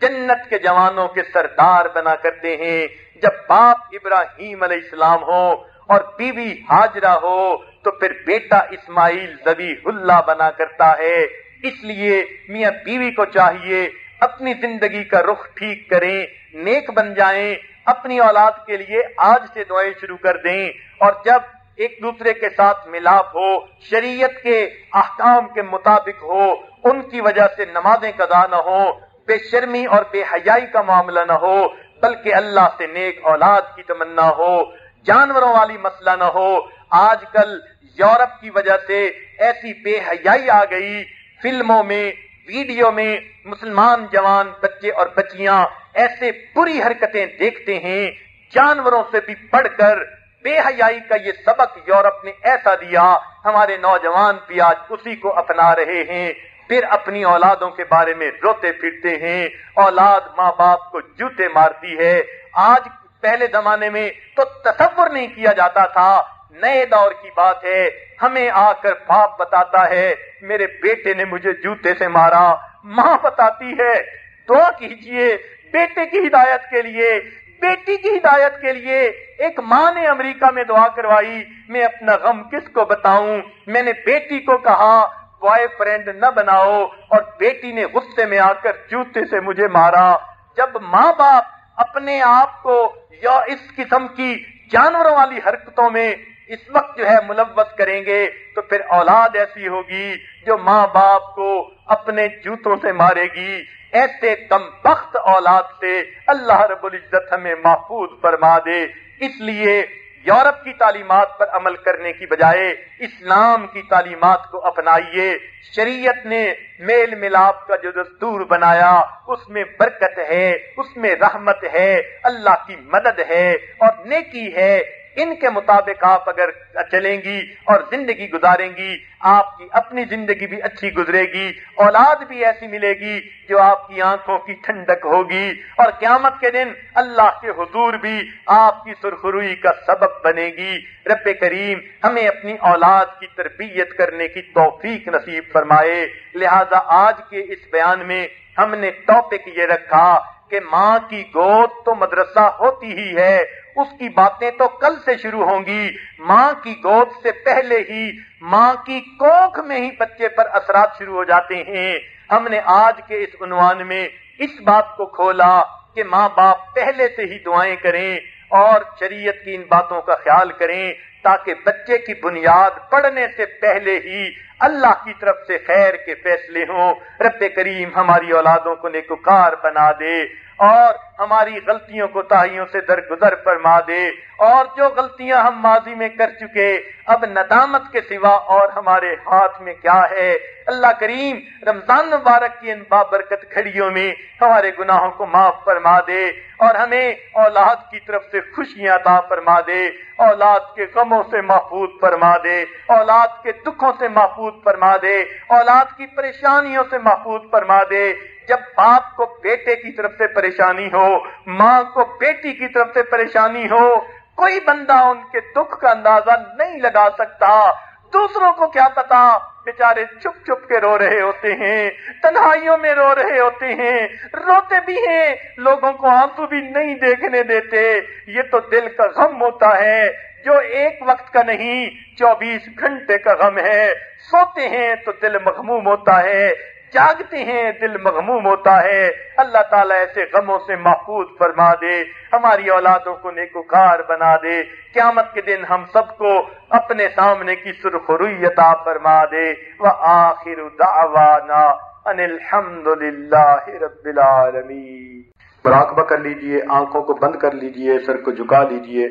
جنت کے جوانوں کے سردار بنا کرتے ہیں۔ جب باپ ابراہیم علیہ السلام ہو اور بیوی حاجرہ ہو، تو پھر بیٹا اسماعیل زبی اللہ بنا کرتا ہے۔ اس لیے میاں بیوی کو چاہیے اپنی زندگی کا رخ ٹھیک کریں، نیک بن جائیں، اپنی اولاد کے لیے آج سے دعائیں شروع کر دیں۔ اور جب ایک دوسرے کے ساتھ ملاپ ہو، شریعت کے احکام کے مطابق ہو، ان کی وجہ سے نمازیں قضا نہ ہو، بے شرمی اور بے حیائی کا معاملہ نہ ہو، بلکہ اللہ سے نیک اولاد کی تمنا ہو، جانوروں والی مسئلہ نہ ہو۔ آج کل یورپ کی وجہ سے ایسی بے حیائی آ گئی، فلموں میں، ویڈیو میں مسلمان جوان بچے اور بچیاں ایسے بری حرکتیں دیکھتے ہیں، جانوروں سے بھی پڑھ کر بے حیائی کا یہ سبق یورپ نے ایسا دیا، ہمارے نوجوان بھی آج اسی کو اپنا رہے ہیں۔ پھر اپنی اولادوں کے بارے میں روتے پھرتے ہیں۔ اولاد ماں باپ کو جوتے مارتی ہے۔ آج پہلے زمانے میں تو تصور نہیں کیا جاتا تھا۔ نئے دور کی بات ہے۔ ہمیں آ کر باپ بتاتا ہے، میرے بیٹے نے مجھے جوتے سے مارا۔ ماں بتاتی ہے، دعا کیجیے بیٹے کی ہدایت کے لیے۔ بیٹی کی ہدایت کے لیے ایک ماں نے امریکہ میں دعا کروائی، میں اپنا غم کس کو بتاؤں؟ میں نے بیٹی کو کہا، بوائے فرینڈ نہ بناؤ اور بیٹی نے غصے میں آ کر جوتے سے مجھے مارا۔ جب ماں باپ اپنے آپ کو یا اس قسم کی جانوروں والی حرکتوں میں اس وقت جو ہے ملوث کریں گے، تو پھر اولاد ایسی ہوگی جو ماں باپ کو اپنے جوتوں سے مارے گی۔ ایسے کم بخت اولاد سے اللہ رب العزت ہمیں محفوظ فرما دے۔ اس لیے یورپ کی تعلیمات پر عمل کرنے کی بجائے اسلام کی تعلیمات کو اپنائیے۔ شریعت نے میل ملاپ کا جو دستور بنایا، اس میں برکت ہے، اس میں رحمت ہے، اللہ کی مدد ہے اور نیکی ہے۔ ان کے مطابق آپ اگر چلیں گی اور زندگی گزاریں گی، آپ کی اپنی زندگی بھی اچھی گزرے گی، اولاد بھی ایسی ملے گی جو آپ کی آنکھوں کی ٹھنڈک ہوگی۔ اور قیامت کے دن اللہ کے حضور بھی آپ کی سرخروئی کا سبب بنے گی۔ رب کریم ہمیں اپنی اولاد کی تربیت کرنے کی توفیق نصیب فرمائے۔ لہذا آج کے اس بیان میں ہم نے ٹاپک یہ رکھا کہ ماں کی گود تو مدرسہ ہوتی ہی ہے اس کی باتیں تو کل سے شروع ہوں گی۔ ماں کی گود سے پہلے ہی، ماں کی کوکھ میں ہی بچے پر اثرات شروع ہو جاتے ہیں۔ ہم نے آج کے اس عنوان میں اس بات کو کھولا کہ ماں باپ پہلے سے ہی دعائیں کریں اور شریعت کی ان باتوں کا خیال کریں تاکہ بچے کی بنیاد پڑھنے سے پہلے ہی اللہ کی طرف سے خیر کے فیصلے ہوں۔ رب کریم ہماری اولادوں کو نیکوکار بنا دے۔ اور ہماری غلطیوں کو تاہیوں سے درگزر فرما دے۔ اور جو غلطیاں ہم ماضی میں کر چکے، اب ندامت کے سوا اور ہمارے ہاتھ میں کیا ہے؟ اللہ کریم رمضان مبارک کی ان بابرکت کھڑیوں میں ہمارے گناہوں کو معاف فرما دے اور ہمیں اولاد کی طرف سے خوشیاں عطا فرما دے۔ اولاد کے غموں سے محفوظ فرما دے۔ اولاد کے دکھوں سے محفوظ فرما دے۔ اولاد کی پریشانیوں سے محفوظ فرما دے۔ جب باپ کو بیٹے کی طرف سے پریشانی ہو، ماں کو بیٹی کی طرف سے پریشانی ہو، کوئی بندہ ان کے دکھ کا اندازہ نہیں لگا سکتا۔ دوسروں کو کیا پتا؟ بیچارے چھپ چھپ کے رو رہے ہوتے ہیں، تنہائیوں میں رو رہے ہوتے ہیں۔ روتے بھی ہیں، لوگوں کو آنسو بھی نہیں دیکھنے دیتے۔ یہ تو دل کا غم ہوتا ہے۔ جو ایک وقت کا نہیں، چوبیس گھنٹے کا غم ہے۔ سوتے ہیں تو دل مغموم ہوتا ہے۔ جاگتے ہیں، دل مغموم ہوتا ہے۔ اللہ تعالیٰ ایسے غموں سے محفوظ فرما دے۔ ہماری اولادوں کو نیکوکار بنا دے۔ قیامت کے دن ہم سب کو اپنے سامنے کی سرخ عطا فرما دے۔ وآخر دعوانا ان الحمد للہ رب العالمین۔ مراقبہ کر لیجیے، آنکھوں کو بند کر لیجیے، سر کو جھکا لیجیے۔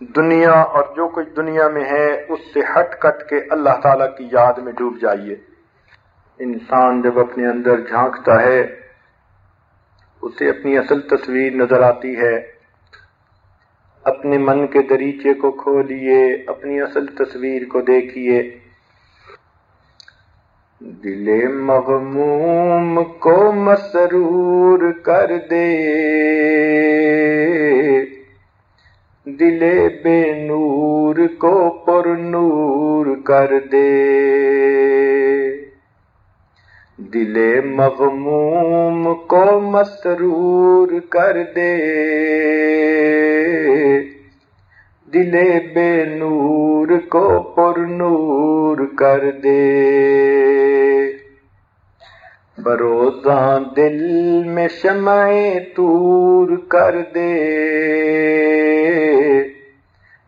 دنیا اور جو کچھ دنیا میں ہے، اس سے ہٹ کٹ کے اللہ تعالیٰ کی یاد میں ڈوب جائیے۔ انسان جب اپنے اندر جھانکتا ہے، اسے اپنی اصل تصویر نظر آتی ہے۔ اپنے من کے دریچے کو کھولیے اپنی اصل تصویر کو دیکھیے دل مغموم کو مسرور کر دے۔ دل بے نور کو پر نور کر دے۔ دل مغموم کو مسرور کر دے۔ دل بے نور کو پر نور کر دے۔ بروزاں دل میں شمع تور کر دے۔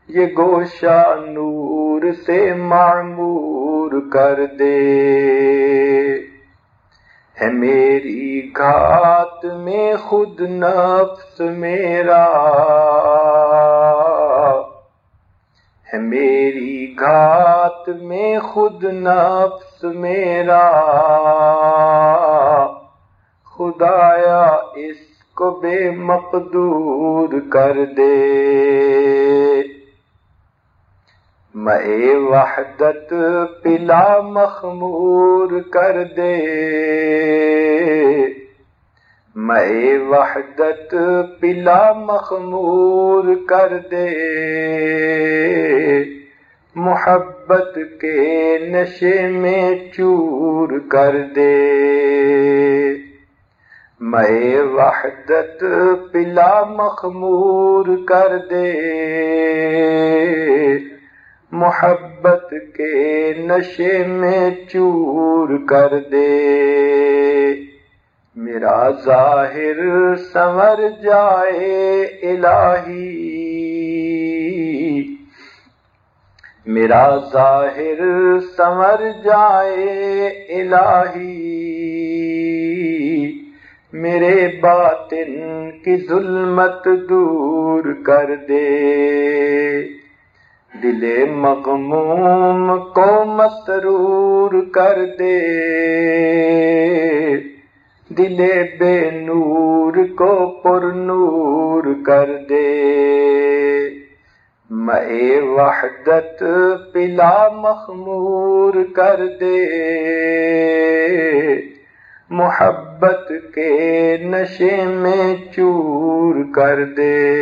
یہ گوشہ نور سے معمور کر دے۔ ہے میری گھات میں خود نفس میرا۔ ہے میری گھات میں خود نفس میرا۔ خدایا اس کو بے مقدور کر دے۔ میں وحدت پلا مخمور کر دے۔ میں وحدت پلا مخمور کر دے۔ محبت کے نشے میں چور کر دے۔ میں وحدت پلا مخمور کر دے۔ محبت کے نشے میں چور کر دے۔ میرا ظاہر سنور جائے الہی۔ میرا ظاہر سنور جائے الہی۔ میرے باطن کی ظلمت دور کر دے۔ دل مغموم کو مسرور کر دے۔ دل بے نور کو پر نور کر دے۔ میں وحدت پلا مخمور کر دے۔ محبت کے نشے میں چور کر دے۔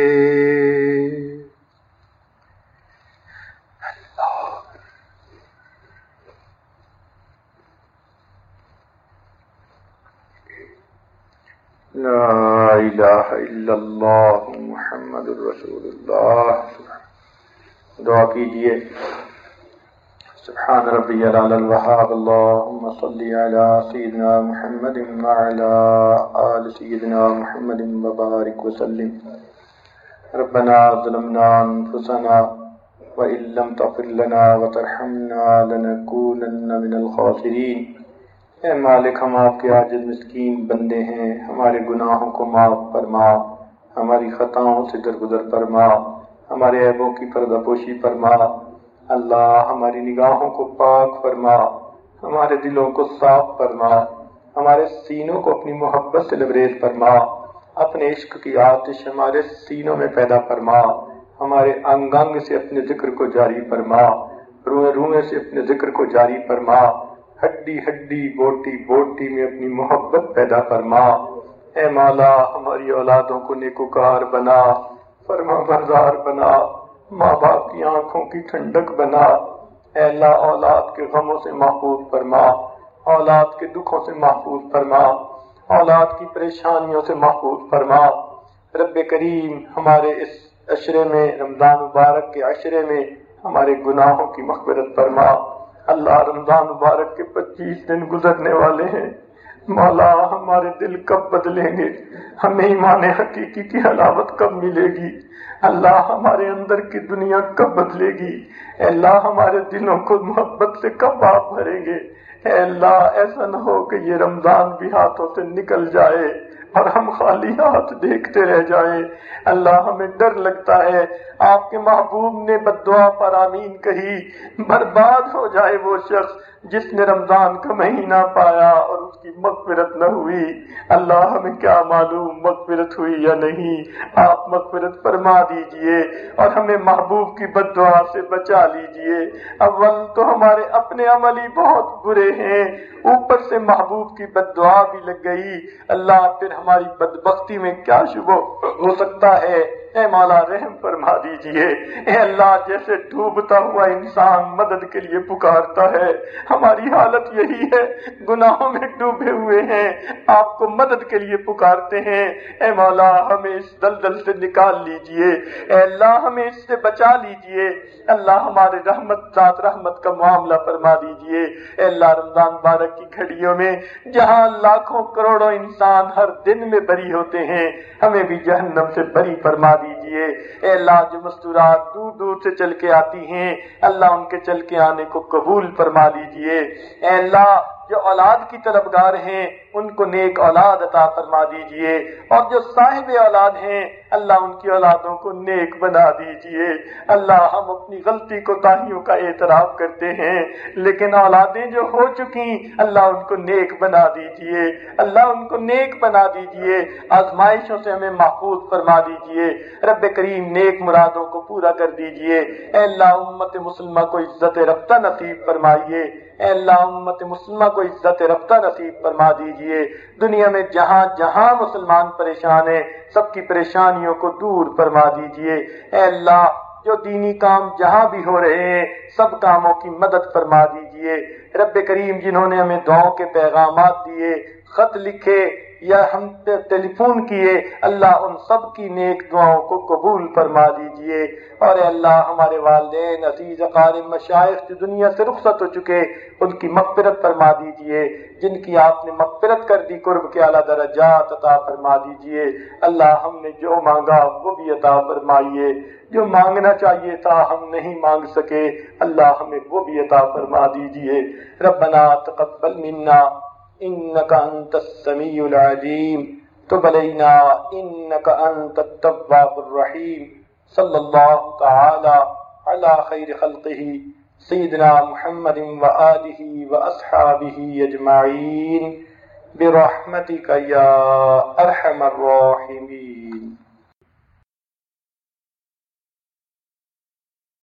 لا الہ الا اللہ محمد الرسول اللہ دعا کیجیے. سبحان ربی علال الوحاب اللہم صلی علی سیدنا محمد وعلا آل سیدنا محمد مبارک وسلم ربنا ظلمنا انفسنا وإن لم تغفر لنا وترحمنا لنكونن من الخاسرين اے مالک، ہم آپ کے عاجز مسکین بندے ہیں، ہمارے گناہوں کو معاف فرما، ہماری خطاؤں سے درگزر فرما، ہمارے عیبوں کی پردہ پوشی فرما۔ اللہ ہماری نگاہوں کو پاک فرما، ہمارے دلوں کو صاف فرما، ہمارے سینوں کو اپنی محبت سے لبریز فرما، اپنے عشق کی آتش ہمارے سینوں میں پیدا فرما، ہمارے انگ انگ سے اپنے ذکر کو جاری فرما، روئے روئے سے اپنے ذکر کو جاری فرما۔ ہڈی ہڈی بوٹی بوٹی میں اپنی محبت پیدا فرما۔ اے مولا، ہماری اولادوں کو نیکوکار بنا۔ فرما بردار بنا۔ ماں باپ کی آنکھوں کی ٹھنڈک بنا۔ اے اللہ، اولاد کے غموں سے محفوظ فرما۔ اولاد کے دکھوں سے محفوظ فرما۔ اولاد کی پریشانیوں سے محفوظ فرما۔ رب کریم، ہمارے اس عشرے میں، رمضان مبارک کے عشرے میں ہمارے گناہوں کی مغفرت فرما۔ اللہ رمضان مبارک کے پچیس دن گزرنے والے ہیں۔ مولا ہمارے دل کب بدلیں گے؟ ہمیں ایمان حقیقی کی حلاوت کب ملے گی؟ اللہ ہمارے اندر کی دنیا کب بدلے گی؟ اللہ ہمارے دلوں کو محبت سے کب آپ بھریں گے؟ اے اللہ ایسا نہ ہو کہ یہ رمضان بھی ہاتھوں سے نکل جائے۔ اور ہم خالی ہاتھ دیکھتے رہ جائیں۔ اللہ ہمیں ڈر لگتا ہے۔ آپ کے محبوب نے بدعا پر آمین کہی۔ برباد ہو جائے وہ شخص۔ جس نے رمضان کا مہینہ پایا اور اس کی مغفرت نہ ہوئی، اللہ ہمیں کیا معلوم مغفرت ہوئی یا نہیں؟ آپ مغفرت فرما دیجیے اور ہمیں محبوب کی بد دعا سے بچا لیجیے۔ اول تو ہمارے اپنے عمل ہی بہت برے ہیں۔ اوپر سے محبوب کی بد دعا بھی لگ گئی۔ اللہ پھر ہماری بدبختی میں کیا شبہ ہو سکتا ہے؟ اے مولا رحم فرما دیجیے۔ اے اللہ، جیسے ڈوبتا ہوا انسان مدد کے لیے پکارتا ہے، ہماری حالت یہی ہے، گناہوں میں ڈوبے ہوئے ہیں، آپ کو مدد کے لیے پکارتے ہیں۔ اے مولا، ہمیں اس دلدل سے نکال لیجیے۔ اے اللہ، ہمیں اس سے بچا لیجیے۔ اللہ، ہمارے رحمت ذات رحمت کا معاملہ فرما دیجیے۔ اے اللہ، رمضان بارک کی گھڑیوں میں، جہاں لاکھوں کروڑوں انسان ہر دن میں بری ہوتے ہیں، ہمیں بھی جہنم سے بری فرما دیجیے دیجیے۔ اے اللہ جو مستورات، دور دور سے چل کے آتی ہیں۔ اللہ ان کے چل کے آنے کو قبول فرما لیجیے۔ اے اللہ، جو اولاد کی طلبگار ہیں ان کو نیک اولاد عطا فرما دیجیے۔ اور جو صاحب اولاد ہیں، اللہ ان کی اولادوں کو نیک بنا دیجیے۔ اللہ ہم اپنی غلطی کو تاہیوں کا اعتراف کرتے ہیں، لیکن اولادیں جو ہو چکی، اللہ ان کو نیک بنا دیجیے۔ اللہ ان کو نیک بنا دیجیے۔ آزمائشوں سے ہمیں محفوظ فرما دیجیے۔ رب کریم نیک مرادوں کو پورا کر دیجیے۔ اے اللہ، امت مسلمہ کو عزت رفتہ نصیب فرمائیے۔ اے اللہ، امت مسلمہ کو عزت رفتہ نصیب فرما دیجیے۔ دنیا میں جہاں جہاں مسلمان پریشان ہیں، سب کی پریشانیوں کو دور فرما دیجیے۔ اے اللہ، جو دینی کام جہاں بھی ہو رہے ہیں، سب کاموں کی مدد فرما دیجیے۔ رب کریم، جنہوں نے ہمیں دعاؤں کے پیغامات دیے، خط لکھے یا ہم ٹیلی فون کیے، اللہ ان سب کی نیک دعاؤں کو قبول فرما دیجیے۔ اور اے اللہ، ہمارے والدین، عزیز قارم مشائق جو دنیا سے رخصت ہو چکے، ان کی مغفرت فرما دیجیے۔ جن کی آپ نے مغفرت کر دی، قرب کے اعلیٰ درجات عطا فرما دیجیے۔ اللہ ہم نے جو مانگا، وہ بھی عطا فرمائیے۔ جو مانگنا چاہیے تھا، ہم نہیں مانگ سکے۔ اللہ ہمیں وہ بھی عطا فرما دیجیے۔ ربنا تقبل منا۔ انك انت السميع العليم. تب علينا انك انت التواب الرحيم. صلى الله تعالى على خير خلقه، سيدنا محمد وآله وأصحابه أجمعين. برحمتك يا أرحم الراحمين.